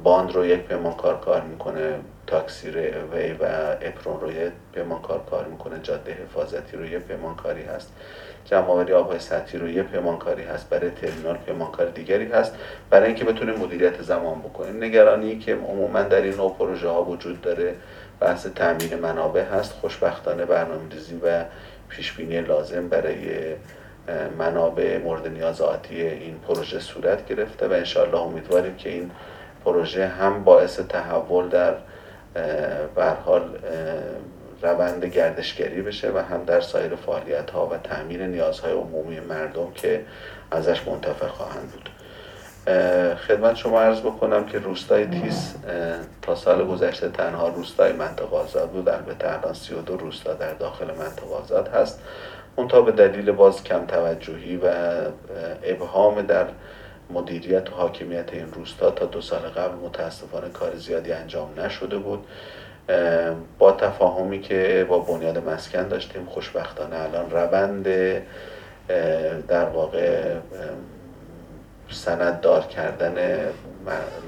باند رو یک پیمانکار کار می‌کنه. تاکسی وی و اپرون رو یک پیمانکار کار می‌کنه. جاده حفاظتی رو یه پیمانکاری هست. جمعآوری آبهای سطحی رو یه پیمانکاری هست. برای ترمینال پیمانکار دیگری هست. برای اینکه بتونیم مدیریت زمان بکنیم. نگرانی که عموما در این نوع پروژه ها وجود داره بحث تامین منابع هست. خوشبختانه برنامه‌ریزی و پیشبینی لازم برای منابع مورد نیاز آتی این پروژه صورت گرفته و انشاءالله امیدواریم که این پروژه هم باعث تحول در حال روند گردشگری بشه و هم در سایر فعالیت ها و تامین نیازهای عمومی مردم که ازش منتفع خواهند بود. خدمت شما عرض بکنم که روستای تیس تا سال گذشته تنها روستای منطقه آزاد بود. البته الان 32 روستا در داخل منطقه آزاد هست. منتها به دلیل باز کم توجهی و ابهام در مدیریت و حاکمیت این روستا تا دو سال قبل متاسفانه کار زیادی انجام نشده بود. با تفاهمی که با بنیاد مسکن داشتیم خوشبختانه الان روند در واقع سنددار کردن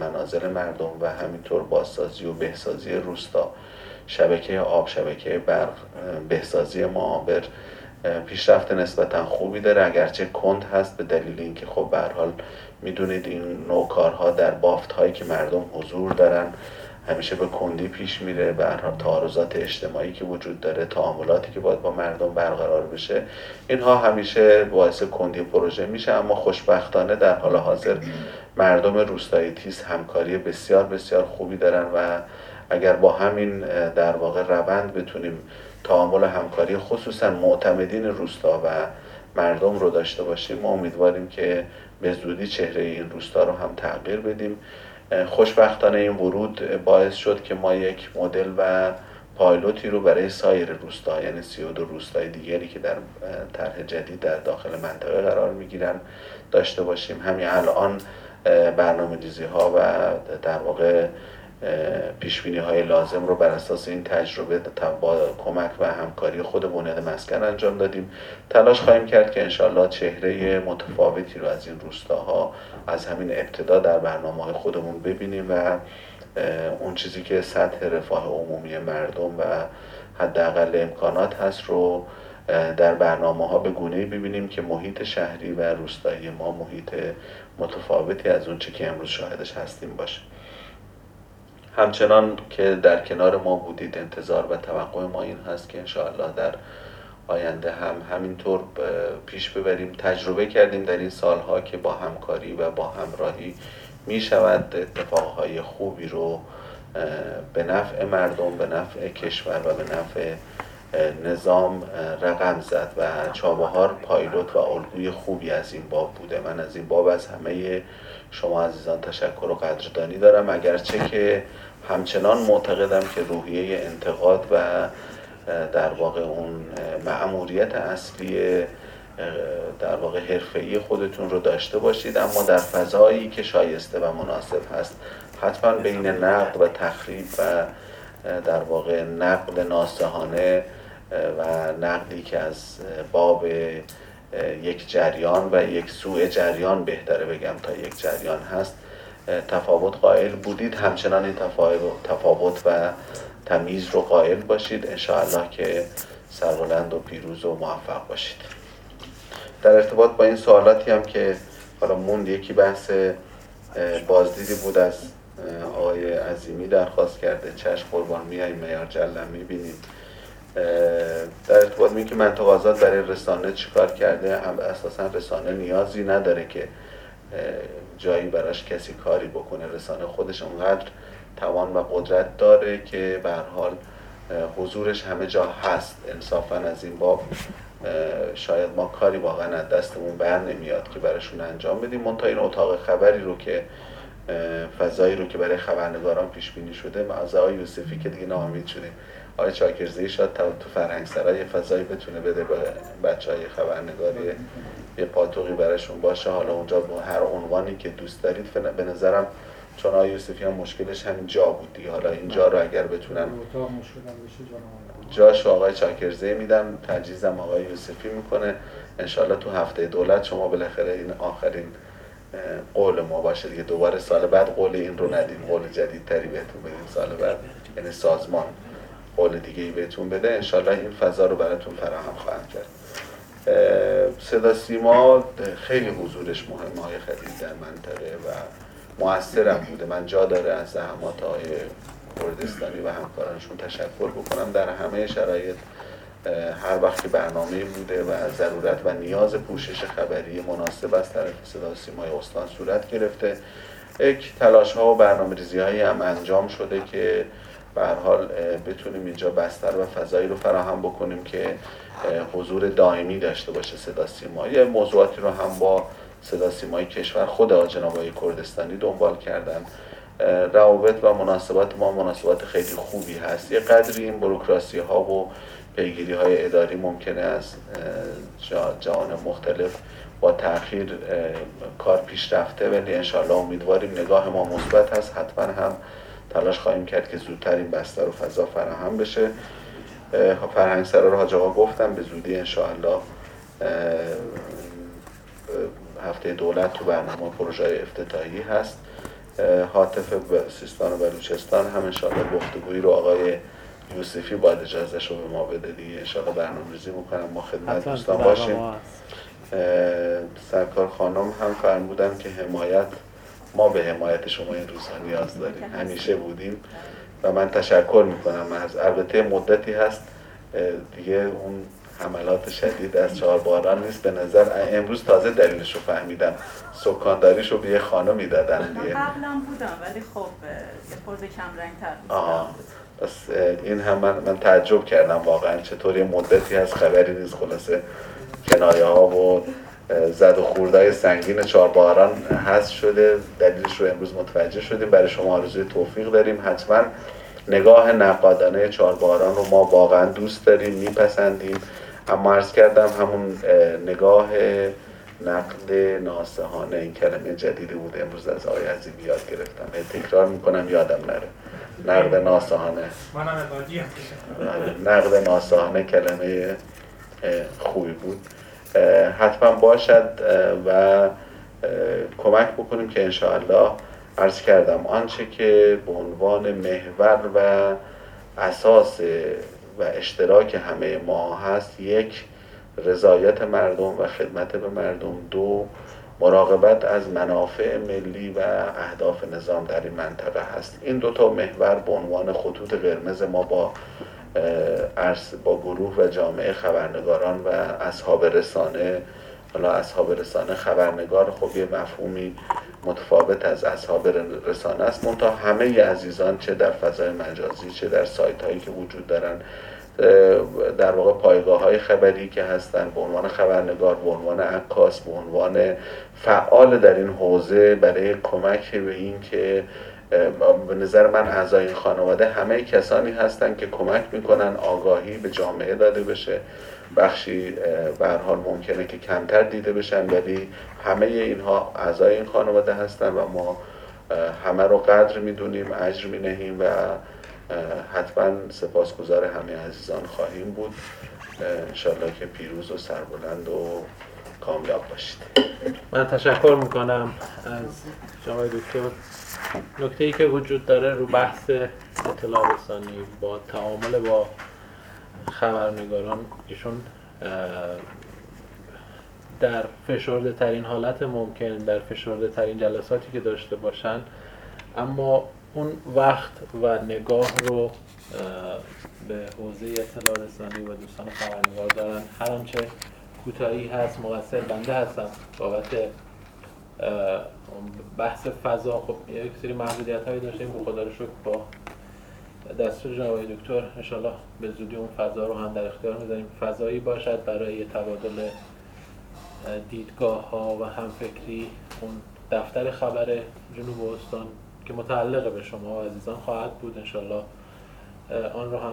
منازل مردم و همینطور بازسازی و بهسازی روستا. شبکه آب شبکه برق بهسازی معابر پیشرفت نسبتا خوبی داره. اگرچه کند هست به دلیل اینکه خب به حال می‌دونید این نوع کارها در بافت هایی که مردم حضور دارن همیشه به کندی پیش میره به تعارضات اجتماعی که وجود داره تعاملاتی که باید با مردم برقرار بشه اینها همیشه باعث کندی پروژه میشه. اما خوشبختانه در حال حاضر مردم روستای تیز همکاری بسیار بسیار خوبی دارن و اگر با همین در واقع روند بتونیم تعامل همکاری خصوصا معتمدین روستا و مردم رو داشته باشیم ما امیدواریم که به زودی چهره این روستا رو هم تغییر بدیم. خوشبختانه این ورود باعث شد که ما یک مدل و پایلوتی رو برای سایر روستا یعنی 32 روستای دیگری که در طرح جدید در داخل منطقه قرار می‌گیرن داشته باشیم. همین الان برنامه ها و در واقع پیش های لازم رو بر اساس این تجربه با کمک و همکاری خود بنیاد مسکن انجام دادیم. تلاش خواهیم کرد که انشالله چهره متفاوتی رو از این روستاها از همین ابتدا در برنامه های خودمون ببینیم و اون چیزی که سطح رفاه عمومی مردم و حداقل امکانات هست رو در برنامه ها به گونه ببینیم که محیط شهری و روستایی ما محیط متفاوتی از اون چی که امروز شاهدش هستیم باشه. همچنان که در کنار ما بودید انتظار و توقع ما این هست که انشاءالله در آینده هم همینطور پیش ببریم. تجربه کردیم در این سالها که با همکاری و با همراهی می شود اتفاقهای خوبی رو به نفع مردم به نفع کشور و به نفع نظام رقم زد و چابهار پایلوت و الگوی خوبی از این باب بوده. من از این باب از همه شما عزیزان تشکر و قدردانی دارم. اگرچه که همچنان معتقدم که روحیه انتقاد و در واقع اون معموریت اصلی در واقع حرفه‌ای خودتون رو داشته باشید. اما در فضایی که شایسته و مناسب هست حتما بین نقد و تخریب و در واقع نقل ناسهانه و نقلی که از باب یک جریان و یک سوء جریان بهتره بگم تا یک جریان هست تفاوت قائل بودید. همچنان این تفاوت و تمیز رو قائل باشید. انشاءالله که سربلند و پیروز و موفق باشید. در ارتباط با این سوالاتی هم که حالا موند یکی بحث بازدیدی بود از آقای عظیمی درخواست کرده. چشم قربان میاییم میار جلم می‌بینیم در ارتباط می که منطقه آزاد برای رسانه چیکار کرده هم اساسا رسانه نیازی نداره که جایی براش کسی کاری بکنه رسانه خودش اونقدر توان و قدرت داره که به حال حضورش همه جا هست. انصافا از این باب شاید ما کاری واقعا از دستمون بر نمیاد که براشون انجام بدیم. منتها این اتاق خبری رو که فضایی رو که برای خبرنگاران پیش بینی شده مع آقای یوسفی که دیگه ناامید شدیم. آقای چاکرزی شاید تو فرهنگ سرای فضایی بتونه بده به بچه های خبرنگاری یه پاتوقی براشون باشه. حالا اونجا با هر عنوانی که دوست دارید به نظرم چون آقای یوسفی هم مشکلش همین جا بود دیگه. حالا اینجا رو اگر بتونن جاش آقای چاکرزی میدم. تجهیزم آقای یوسفی می‌کنه. انشالله تو هفته دولت شما بالاخره این آخرین قول ما باشه دیگه. دوباره سال بعد قول این رو ندیم قول جدیدتری بهتون بدیم سال بعد. یعنی سازمان. قول دیگه ای بهتون بده انشالله این فضا رو براتون فراهم خواهم کرد. صدا سیما خیلی حضورش مهمه های خدید در منطقه و موثرم بوده. من جا داره از زحمات های کردستانی و همکارانشون تشکر بکنم. در همه شرایط هر وقت که برنامه بوده و ضرورت و نیاز پوشش خبری مناسب از طرف صدا سیمای استان صورت گرفته. یک تلاش ها و برنامه ریزی هم انجام شده که به حال بتونیم اینجا بستر و فضایی رو فراهم بکنیم که حضور دائمی داشته باشه صدا سیما. یه موضوعاتی رو هم با صدا سیمای کشور خود آجنابای کردستانی دنبال کردن. روابط و مناسبات ما مناسبات خیلی خوبی هست. یه قدری این بروکراسی ها و پیگیری های اداری ممکنه از جهان مختلف با تاخیر کار پیش رفته ولی انشالله امیدواریم نگاه ما مثبت هست. حتما هم تلاش خواهیم کرد که زودتر این بستر و فضا فراهم بشه. فرهنگ سرار حاج آقا گفتم به زودی انشاءالله هفته دولت تو برنامه پروژه افتتاحی هست. حاطف سیستان و بلوچستان هم انشاءالله گفتگویی رو آقای یوسفی باید اجازه رو به ما بده دیگه. انشاءالله برنامه ریزی می‌کنم. ما خدمت دوستان باشیم. سرکار خانم هم فرمودن که حمایت ما به حمایت شما این روزها نیاز داریم. همیشه بودیم. و من تشکر می‌کنم. از البته مدتی هست. دیگه اون حملات شدید از چهار باران نیست. به نظر امروز تازه دلیلش رو فهمیدم. سکانداریش رو به یه خانه می‌دادن دیگه. قبلا بودم ولی خب یه خورده کم رنگ تر پس این هم من, من تعجب کردم واقعا. چطوری مدتی از خبری نیست خلاصه کنایه ها و زد و خوردهای سنگین چهار باران هست شده. دلیلش رو امروز متوجه شدیم. برای شما آرزوی توفیق داریم. حتما نگاه نقادانه چهار باران رو ما واقعا دوست داریم میپسندیم. اما عرض کردم همون نگاه نقد ناسهانه این کلمه جدیدی بود. امروز از آقای عزیزی یاد گرفتم. تکرار می‌کنم یادم نره. نقد ناسهانه نقد ناسهانه کلمه خوبی بود. حتما باشد و کمک بکنیم که انشاءالله عرض کردم آنچه که به عنوان محور و اساس و اشتراک همه ما هست یک رضایت مردم و خدمت به مردم دو مراقبت از منافع ملی و اهداف نظام در این منطقه هست. این دو تا محور به عنوان خطوط قرمز ما با با گروه و جامعه خبرنگاران و اصحاب رسانه حالا اصحاب رسانه خبرنگار خب یه مفهومی متفاوت از اصحاب رسانه است. منتها همه عزیزان چه در فضای مجازی چه در سایت هایی که وجود دارن در واقع پایگاه های خبری که هستن به عنوان خبرنگار به عنوان عکاس به عنوان فعال در این حوزه برای کمک به این که به نظر من اعضای خانواده همه کسانی هستند که کمک می‌کنن آگاهی به جامعه داده بشه. بخشی به حال ممکنه که کمتر دیده بشن ولی همه اینها اعضای این خانواده هستن و ما همه رو قدر می‌دونیم اجر مینهیم و حتما سپاسگزار همه عزیزان خواهیم بود. انشالله که پیروز و سربلند و کامیاب باشید. من تشکر می‌کنم از جناب دکتر. نکته ای که وجود داره رو بحث اطلاع رسانی با تعامل با خبرنگاران ایشون در فشرده ترین حالت ممکن در فشرده ترین جلساتی که داشته باشن اما اون وقت و نگاه رو به حوزه اطلاع رسانی و دوستان خبرنگار دارن. هر آنچه کوتاهی هست مقصر بنده هستم بابت بحث فضا خب یک سری محدودیت هایی داشتیم. به خدا رو شکر با دستور جناب دکتر انشالله به زودی اون فضا رو هم در اختیار می‌ذاریم. فضایی باشد برای تبادل دیدگاه ها و همفکری اون دفتر خبر جنوب استان که متعلق به شما و عزیزان خواهد بود. انشالله آن رو هم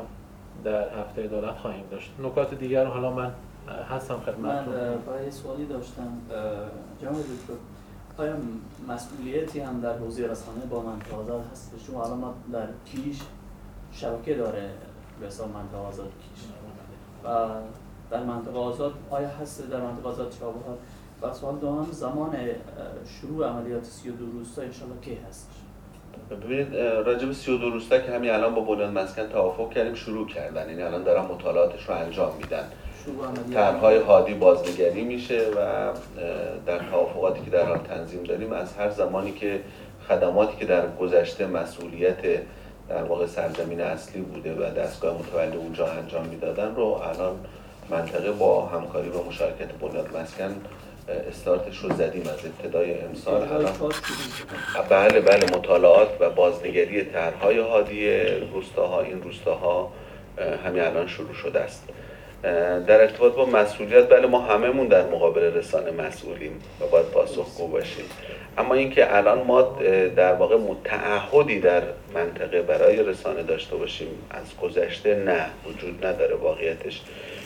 در هفته دولت خواهیم داشت. نکات دیگر حالا من هستم خدمتتون. من برای سوالی داشتم. جناب دکتر آیا مسئولیتی هم در حوزه رسانه با منطقه آزاد هست شما الان ما در کیش شبکه داره به حساب منطقه آزاد کیش. و در منطقه آزاد آیا هست؟ در منطقه آزاد چابهار و سوال دوم زمان شروع عملیات 32 روستا انشالله کی هست؟ ببینید راجب 32 روستا که همین الان با بلند مسکن توافق کردیم شروع کردن. یعنی الان دارن مطالعاتش رو انجام میدن. طرحهای هادی بازنگری میشه و در توافقاتی که در حال تنظیم داریم از هر زمانی که خدماتی که در گذشته مسئولیت در واقع سرزمین اصلی بوده و دستگاه متولی اونجا انجام می‌دادن رو الان منطقه با همکاری و مشارکت بنیاد مسکن استارتش رو زدیم از ابتدای امسال. الان بله بله مطالعات و بازنگری طرحهای هادی روستاها این روستاها همین الان شروع شده است. در ارتباط با مسئولیت بله ما هممون در مقابل رسانه مسئولیم و باید پاسخگو باشیم. اما اینکه الان ما در واقع متعهدی در منطقه برای رسانه داشته باشیم از گذشته نه وجود نداره واقعیتش.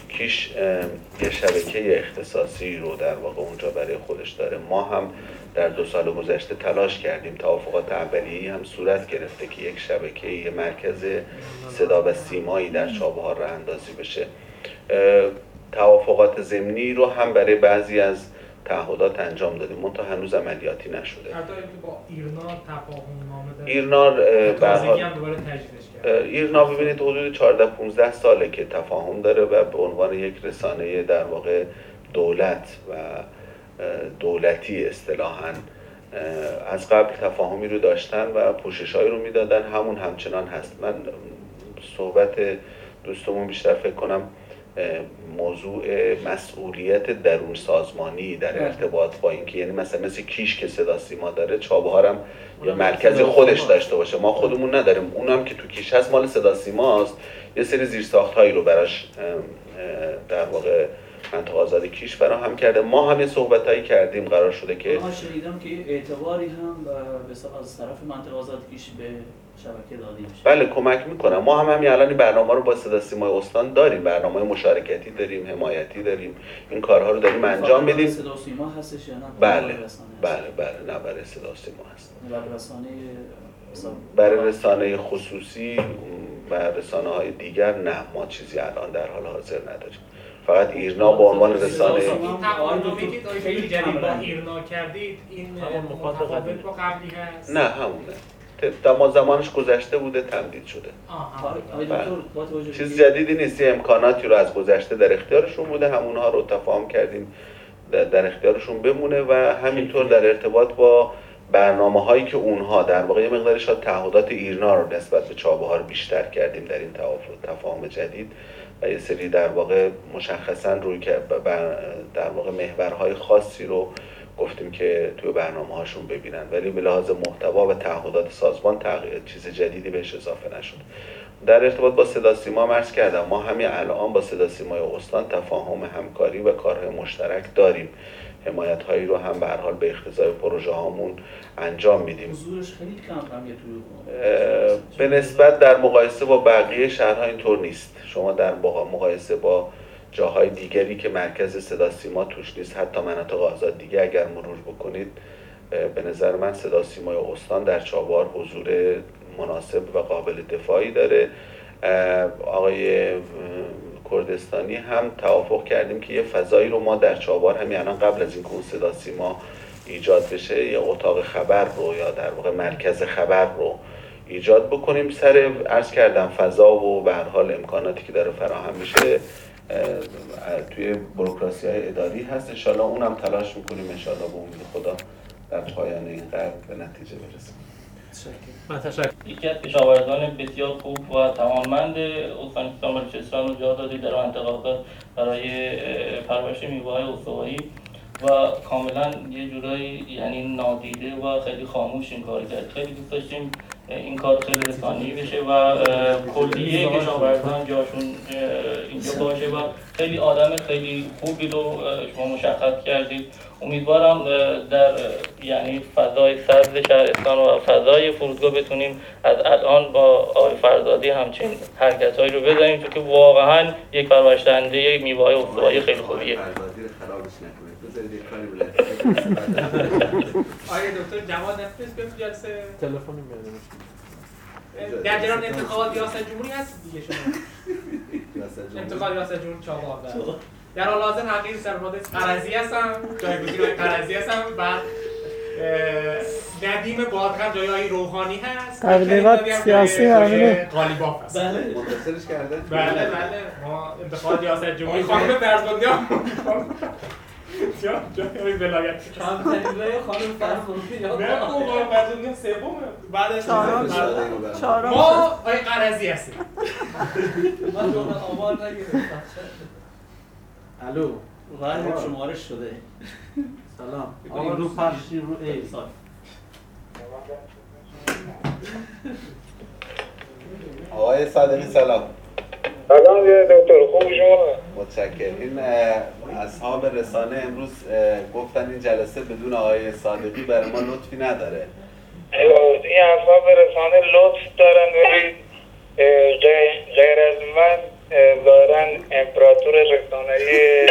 کیش یه شبکه اختصاصی رو در واقع اونجا برای خودش داره. ما هم در دو سال گذشته تلاش کردیم توافقات اولیه‌ای هم صورت گرفته که یک شبکه یه مرکز صدا و سیمایی در چابهار راه اندازی بشه. توافقات زمینی رو هم برای بعضی از تعهدات انجام دادیم. منتها هنوز عملیاتی نشده. حتی با ایرنا تفاهم نامه ایرنا ایرنا ببینید حدود 14 15 ساله که تفاهم داره و به عنوان یک رسانه در واقع دولت و دولتی اصطلاحا از قبل تفاهمی رو داشتن و پوششهایی رو می‌دادن. همون همچنان هست. من صحبت دوستمون بیشتر فکر کنم موضوع مسئولیت درون سازمانی در بله. ارتباط با اینکه یعنی مثلا مثل کیش که صدا سیما داره چابهارم یا مرکز خودش داشته باشه. ما خودمون نداریم. اونم که تو کیش هست مال صدا سیماست. یه سری زیرساخت هایی رو براش در واقع منطقه آزاد کیش فراهم کرده. ما هم یه صحبت هایی کردیم قرار شده که ما شنیدم که اعتباری هم به از طرف منطقه آزاد کیش به شبکه داده میشه بله کمک می‌کنم. ما هم همین الان برنامه رو با صدا سیمای استان داریم. برنامه مشارکتی داریم حمایتی داریم. این کارها رو داریم انجام میدیم. صدا سیما هستش یا نه؟ بله بله بله. نه برای صدا سیما هست. برای رسانه برای رسانه خصوصی و رسانه های دیگر نه. ما چیزی الان در حال حاضر نداریم. فقط ایرنا به عنوان رسانه خیلی جدید با ایرنا کردید این مقابل با قبلی هست. نه همونه. ما زمانش گذشته بوده تمدید شده. بله. چیز جدیدی نیست امکاناتی رو از گذشته در اختیارشون بوده. همونها رو تفاهم کردیم در اختیارشون بمونه و همینطور در ارتباط با برنامه هایی که اونها در واقع یه مقدار شاید تعهدات ایرنا رو نسبت به چابهار بیشتر کردیم در این تفاهم جدید. و یه سری در واقع مشخصا روی که در واقع محورهای خاصی رو گفتیم که توی برنامه هاشون ببینن. ولی به لحاظ محتوا و تعهدات سازمان تغییر چیز جدیدی بهش اضافه نشد. در ارتباط با صدا سیما مرز کردم ما همین الان با صدا سیمای استان تفاهم همکاری و کارهای مشترک داریم. حمایت هایی رو هم به حال به اختزای پروژه هامون انجام میدیم. خیلی به نسبت در مقایسه با بقیه شهرها اینطور نیست. شما در مقایسه با جاهای دیگری که مرکز صدا سیما توش نیست حتی مناطق آزاد دیگه اگر مرور بکنید به نظر من صدا سیمای استان در چابار حضور مناسب و قابل دفاعی داره. آقای کردستانی هم توافق کردیم که یه فضایی رو ما در چابار همین الان قبل از این که صدا سیما ایجاد بشه یه اتاق خبر رو یا در واقع مرکز خبر رو ایجاد بکنیم. سر عرض کردم فضا و به حال امکاناتی که داره فراهم میشه توی بروکراسی های اداری هست. انشالله اونم تلاش می‌کنیم انشالله به امید خدا در پایان این قرن به نتیجه برسیم. من تشکر. یکی از کشاورزان بسیار خوب و توانمند استان و بلوچستان رو جا دادید در انتقادات برای پرورش میوه های استوایی و کاملا یه جورایی یعنی نادیده و خیلی خاموش این کار کرد. خیلی دوست داشتیم این کار خیلی رسانی بشه و کلیه کشاورزان جاشون اینجا باشه و خیلی آدم خیلی خوبی رو شما مشخص کردید. امیدوارم در یعنی فضای سبز شهرستان و فضای فرودگاه بتونیم از الان با آقای فرزادی همچین حرکت رو بزنیم چون که واقعا یک پرورشدهنده میوه های خیلی خوبیه. آیا دکتر جواد نفیس بیام جلسه تلفنی میاد در جریان انتخابات ریاست جمهوری هست؟ دیگه شما انتخاب ریاست جمهوری چهار در حال حاضر حقیقی سرماده قرضی هستم جایگزین های قرضی هستم بعد ندیم بادغن جای های روحانی هست. تبلیغات سیاسی همینه قالیباف هست. بله. منتصرش کرده. بله بله. ما انتخاب ریاست جمهوری خانم برزبندی هم. جا جای ولایت. هم تنیزه خانم فرزندی یا نه خانم فرزندی سومه. بعد از چهارم ما آی قرضی هستیم. من دونه آمار نگیرم الو. غیر شمارش شده. سلام. آقا رو پخشی رو ای آقای صادقی سلام. سلام دکتر خوب شما؟ متشکرم. این اصحاب رسانه امروز گفتن این جلسه بدون آقای صادقی برای ما لطفی نداره. این اصحاب رسانه لطف دارن ولی غیر از من ظاهرا امپراتور رسانه‌ای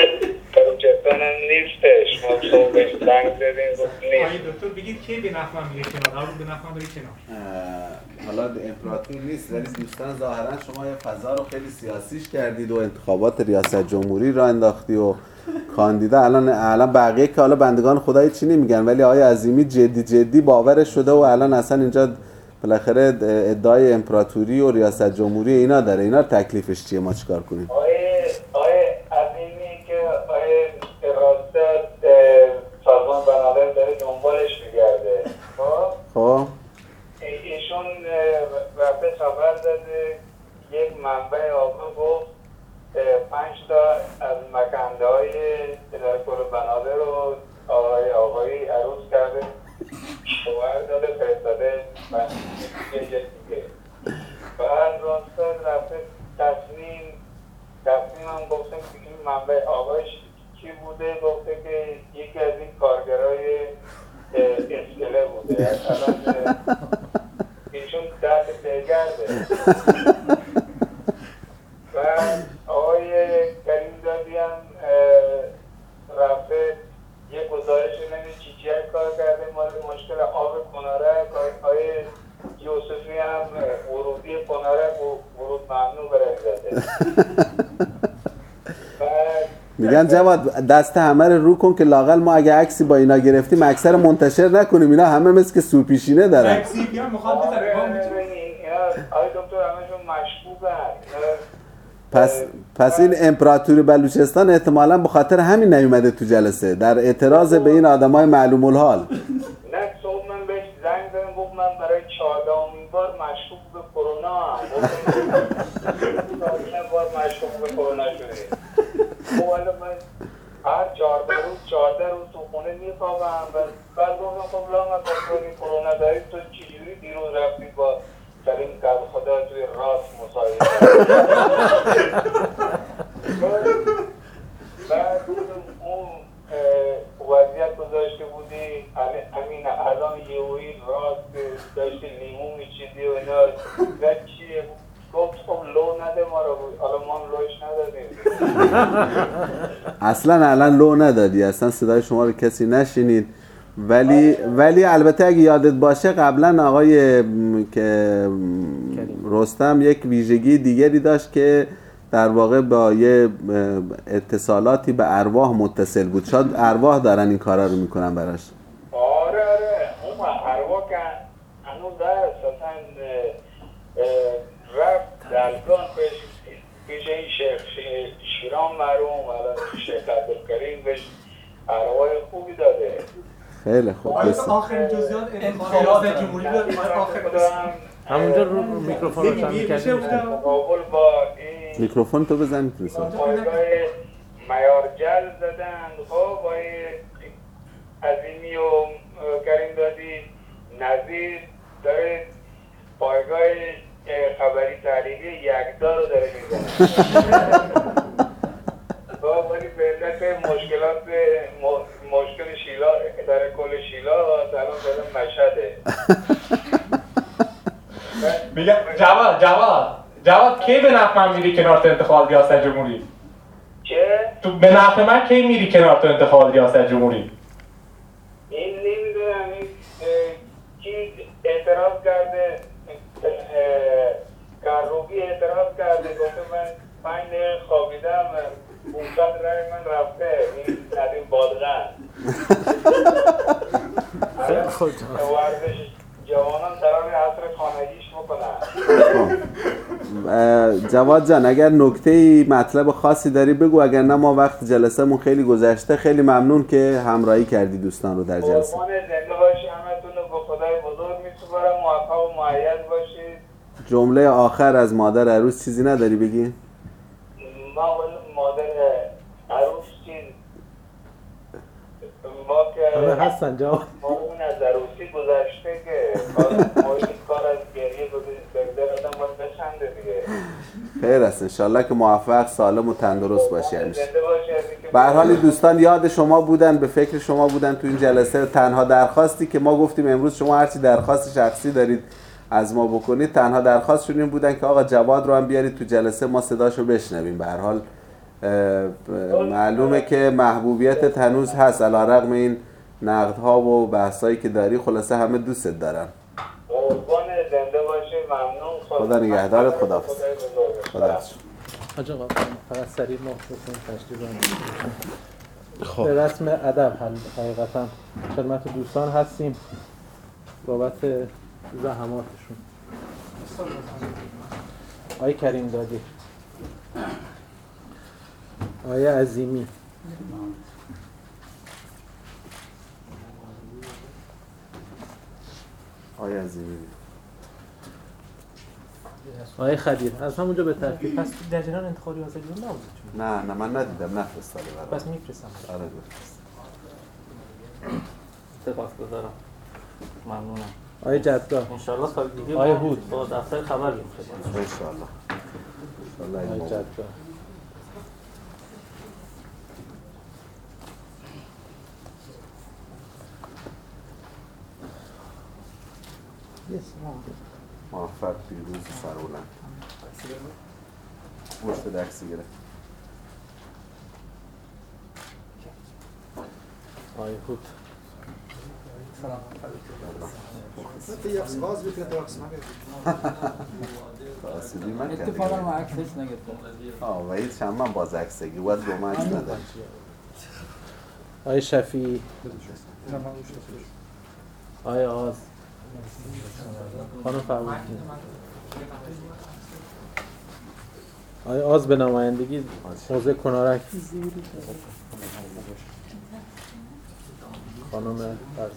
بلوچستان هم نیستش. ما صبحش زنگ زدیم گفت نیست دکتر بگید کی به نفع میره کنار؟ قرار به نفع بره کنار. حالا امپراتور نیست ولی دوستان ظاهرا شما یه فضا رو خیلی سیاسیش کردید و انتخابات ریاست جمهوری را انداختی و کاندیدا. الان الان بقیه که حالا بندگان خدای چی نمیگن ولی آقای عظیمی جدی جدی باورش شده و الان اصلا اینجا بالاخره ادعای امپراتوری و ریاست جمهوری اینا داره. اینا تکلیفش چیه؟ ما چیکار کنیم آقای آقای عظیمی که آقای راست سازمان بنادر داره دنبالش میگرده خبر داده یک منبع آقا گفت پنج تا از مکنده های اداره کل بنادر رو آقای آقایی عروض کرده شوهر داده فرستاده یه دیگه بعد راستاد رفته تصمیم تصمیم هم گفتم که این منبع آقایش کی بوده گفته که یکی از این کارگرای اسکله بوده الان ایشون درد پیگرده و آقای کریم دادی هم رفته یه گزارش نمی چی کار کرده مال مشکل آب کناره آقای یوسفی هم ورودی کناره ورود ممنوع برای زده میگن جواد دست همه رو رو کن که لاقل ما اگه عکسی با اینا گرفتیم اکثر منتشر نکنیم. اینا همه مثل که سوپیشینه دارن. عکسی آقای دکتر همشون مشکوکن. پس پس این امپراتوری بلوچستان احتمالا به خاطر همین نیومده تو جلسه. در اعتراض به این آدمای معلوم الحال نه صبح من بهش زنگ زدم گفت من برای چهاردهمین بار مشکوک به کرونا هم بار مشکوک به کرونا شده خب حالا من هر چهارده روز چهارده روز تو خونه میخوابم و بعد گفتم خب لام کرونا داری تو چجوری دیروز رفتی با داریم که خدا توی راست مصاحبه بعد اون وضعیت گذاشته بودی همین الان یهویی راست داشتی لیمو میچیدی و اینا و چیه گفت خب لو نده ما رو حالا ما لوش ندادیم اصلا الان لو ندادی اصلا صدای شما رو کسی نشینید. ولی ولی البته اگه یادت باشه قبلا آقای که رستم یک ویژگی دیگری داشت که در واقع با یه اتصالاتی به ارواح متصل بود. شاید ارواح دارن این کارا رو می‌کنن براش آره آره اون ارواح که هنوز در اساسا رفت دلگان پیش پیش این شیخ شیران مرحوم الان شیخ عبدالکریم بهش ارواح خوبی داده خیلی خوب آخرین جزئیات انتخابات جمهوری همونجا رو میکروفون روشن می‌کردیم مقابل با این میکروفون تو بزن می‌تونی پایگاه میارجل زدن. خب با عظیمی و کریم دادی نظیر داره پایگاه خبری تحلیلی یکدا رو داره می‌زنه. خب ولی به علت مشکلات مشکل شیلا اداره کل شیلا الان داره مشهده. میگم جواد جواد جواد کی به نفع من میری کنار تو انتخاب ریاست جمهوری؟ چه؟ تو به نفع من کی میری کنار تو انتخاب ریاست جمهوری؟ این نمی‌دونم این کی اعتراض کرده کروبی اعتراض کرده گفته من پنج دقیقه خوابیدم 500 رای من رفته این ندیم بادغن. ورزش جوانان تران عصر خانگیش بکنن جواد جان اگر نکته مطلب خاصی داری بگو. اگر نه ما وقت جلسهمون خیلی گذشته. خیلی ممنون که همراهی کردی دوستان رو در جلسه. قربان زنده باشی. همتون رو به خدای بزرگ میسپارم. موفق و معید باشید. جمله آخر از مادر عروس چیزی نداری بگی؟ ما مادر عروس چیز ما که همه هستن جواب ما اون از عروسی گذشته که ما این کار از گریه بگذار آدم باید بخنده دیگه. خیر است انشالله که موفق سالم و تندرست باشی همیشه. به هر حال دوستان یاد شما بودن به فکر شما بودن تو این جلسه تنها درخواستی که ما گفتیم امروز شما هرچی درخواست شخصی دارید از ما بکنید تنها درخواستشون این بودن که آقا جواد رو هم بیارید تو جلسه ما صداشو بشنویم. به هر حال معلومه که محبوبیت هنوز هست علیرغم این نقدها و بحثایی که داری خلاصه همه دوستت دارن. قربان زنده باشی ممنون. خدا نگهدارت خدا حاج آقا فقط سریع ما خب. به رسم ادب حقیقتا خدمت دوستان هستیم. بابت زحماتشون. آقای کریم دادی آقای عظیمی. آقای عظیمی. آقای خدیر از همونجا به ترتیب. پس در جریان انتخابی آزادی نبود نه نه من ندیدم نفرستاده برام. پس میفرستم. آره بفرست. سپاس گذارم ممنونم. آقای جدا انشالله سال دیگه هود. با دفتر خبر خدمت انشالله انشالله موقع. جدا موفق پیروز سربلند خوش به دکسی گرفت. آقای هود تأثیری من کردی اتفاقا ما عکسش نگرفتم. آه و هیچ هم من باز عکسگی باید دو من عکس آقای شفیعی آقای آز. خانم فرمودید آقای آز به نمایندگی حوزه کنارک. خانم فرزی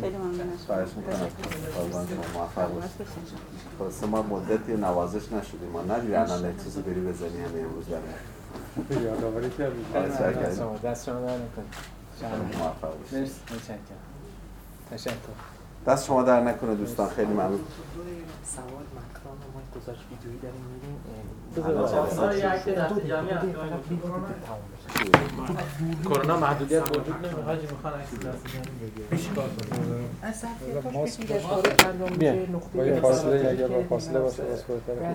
خیلی ممنون ما مدتی نوازش نشدیم. ما ندیدی الان چیزی بری بزنی همه امروز برای یادآوری کردیم. دست شما در نکنید موفق باشید تشکر. دست شما در نکنه دوستان. خیلی ممنون. سوال مکران ما گزارش ویدیویی داریم میریم کرونا محدودیت وجود نمی‌خواد حاجی می‌خوان عکس دست ظرفیتاش ماسک بگید از نقطه. فاصله اگر با فاصله باشه باز بهتره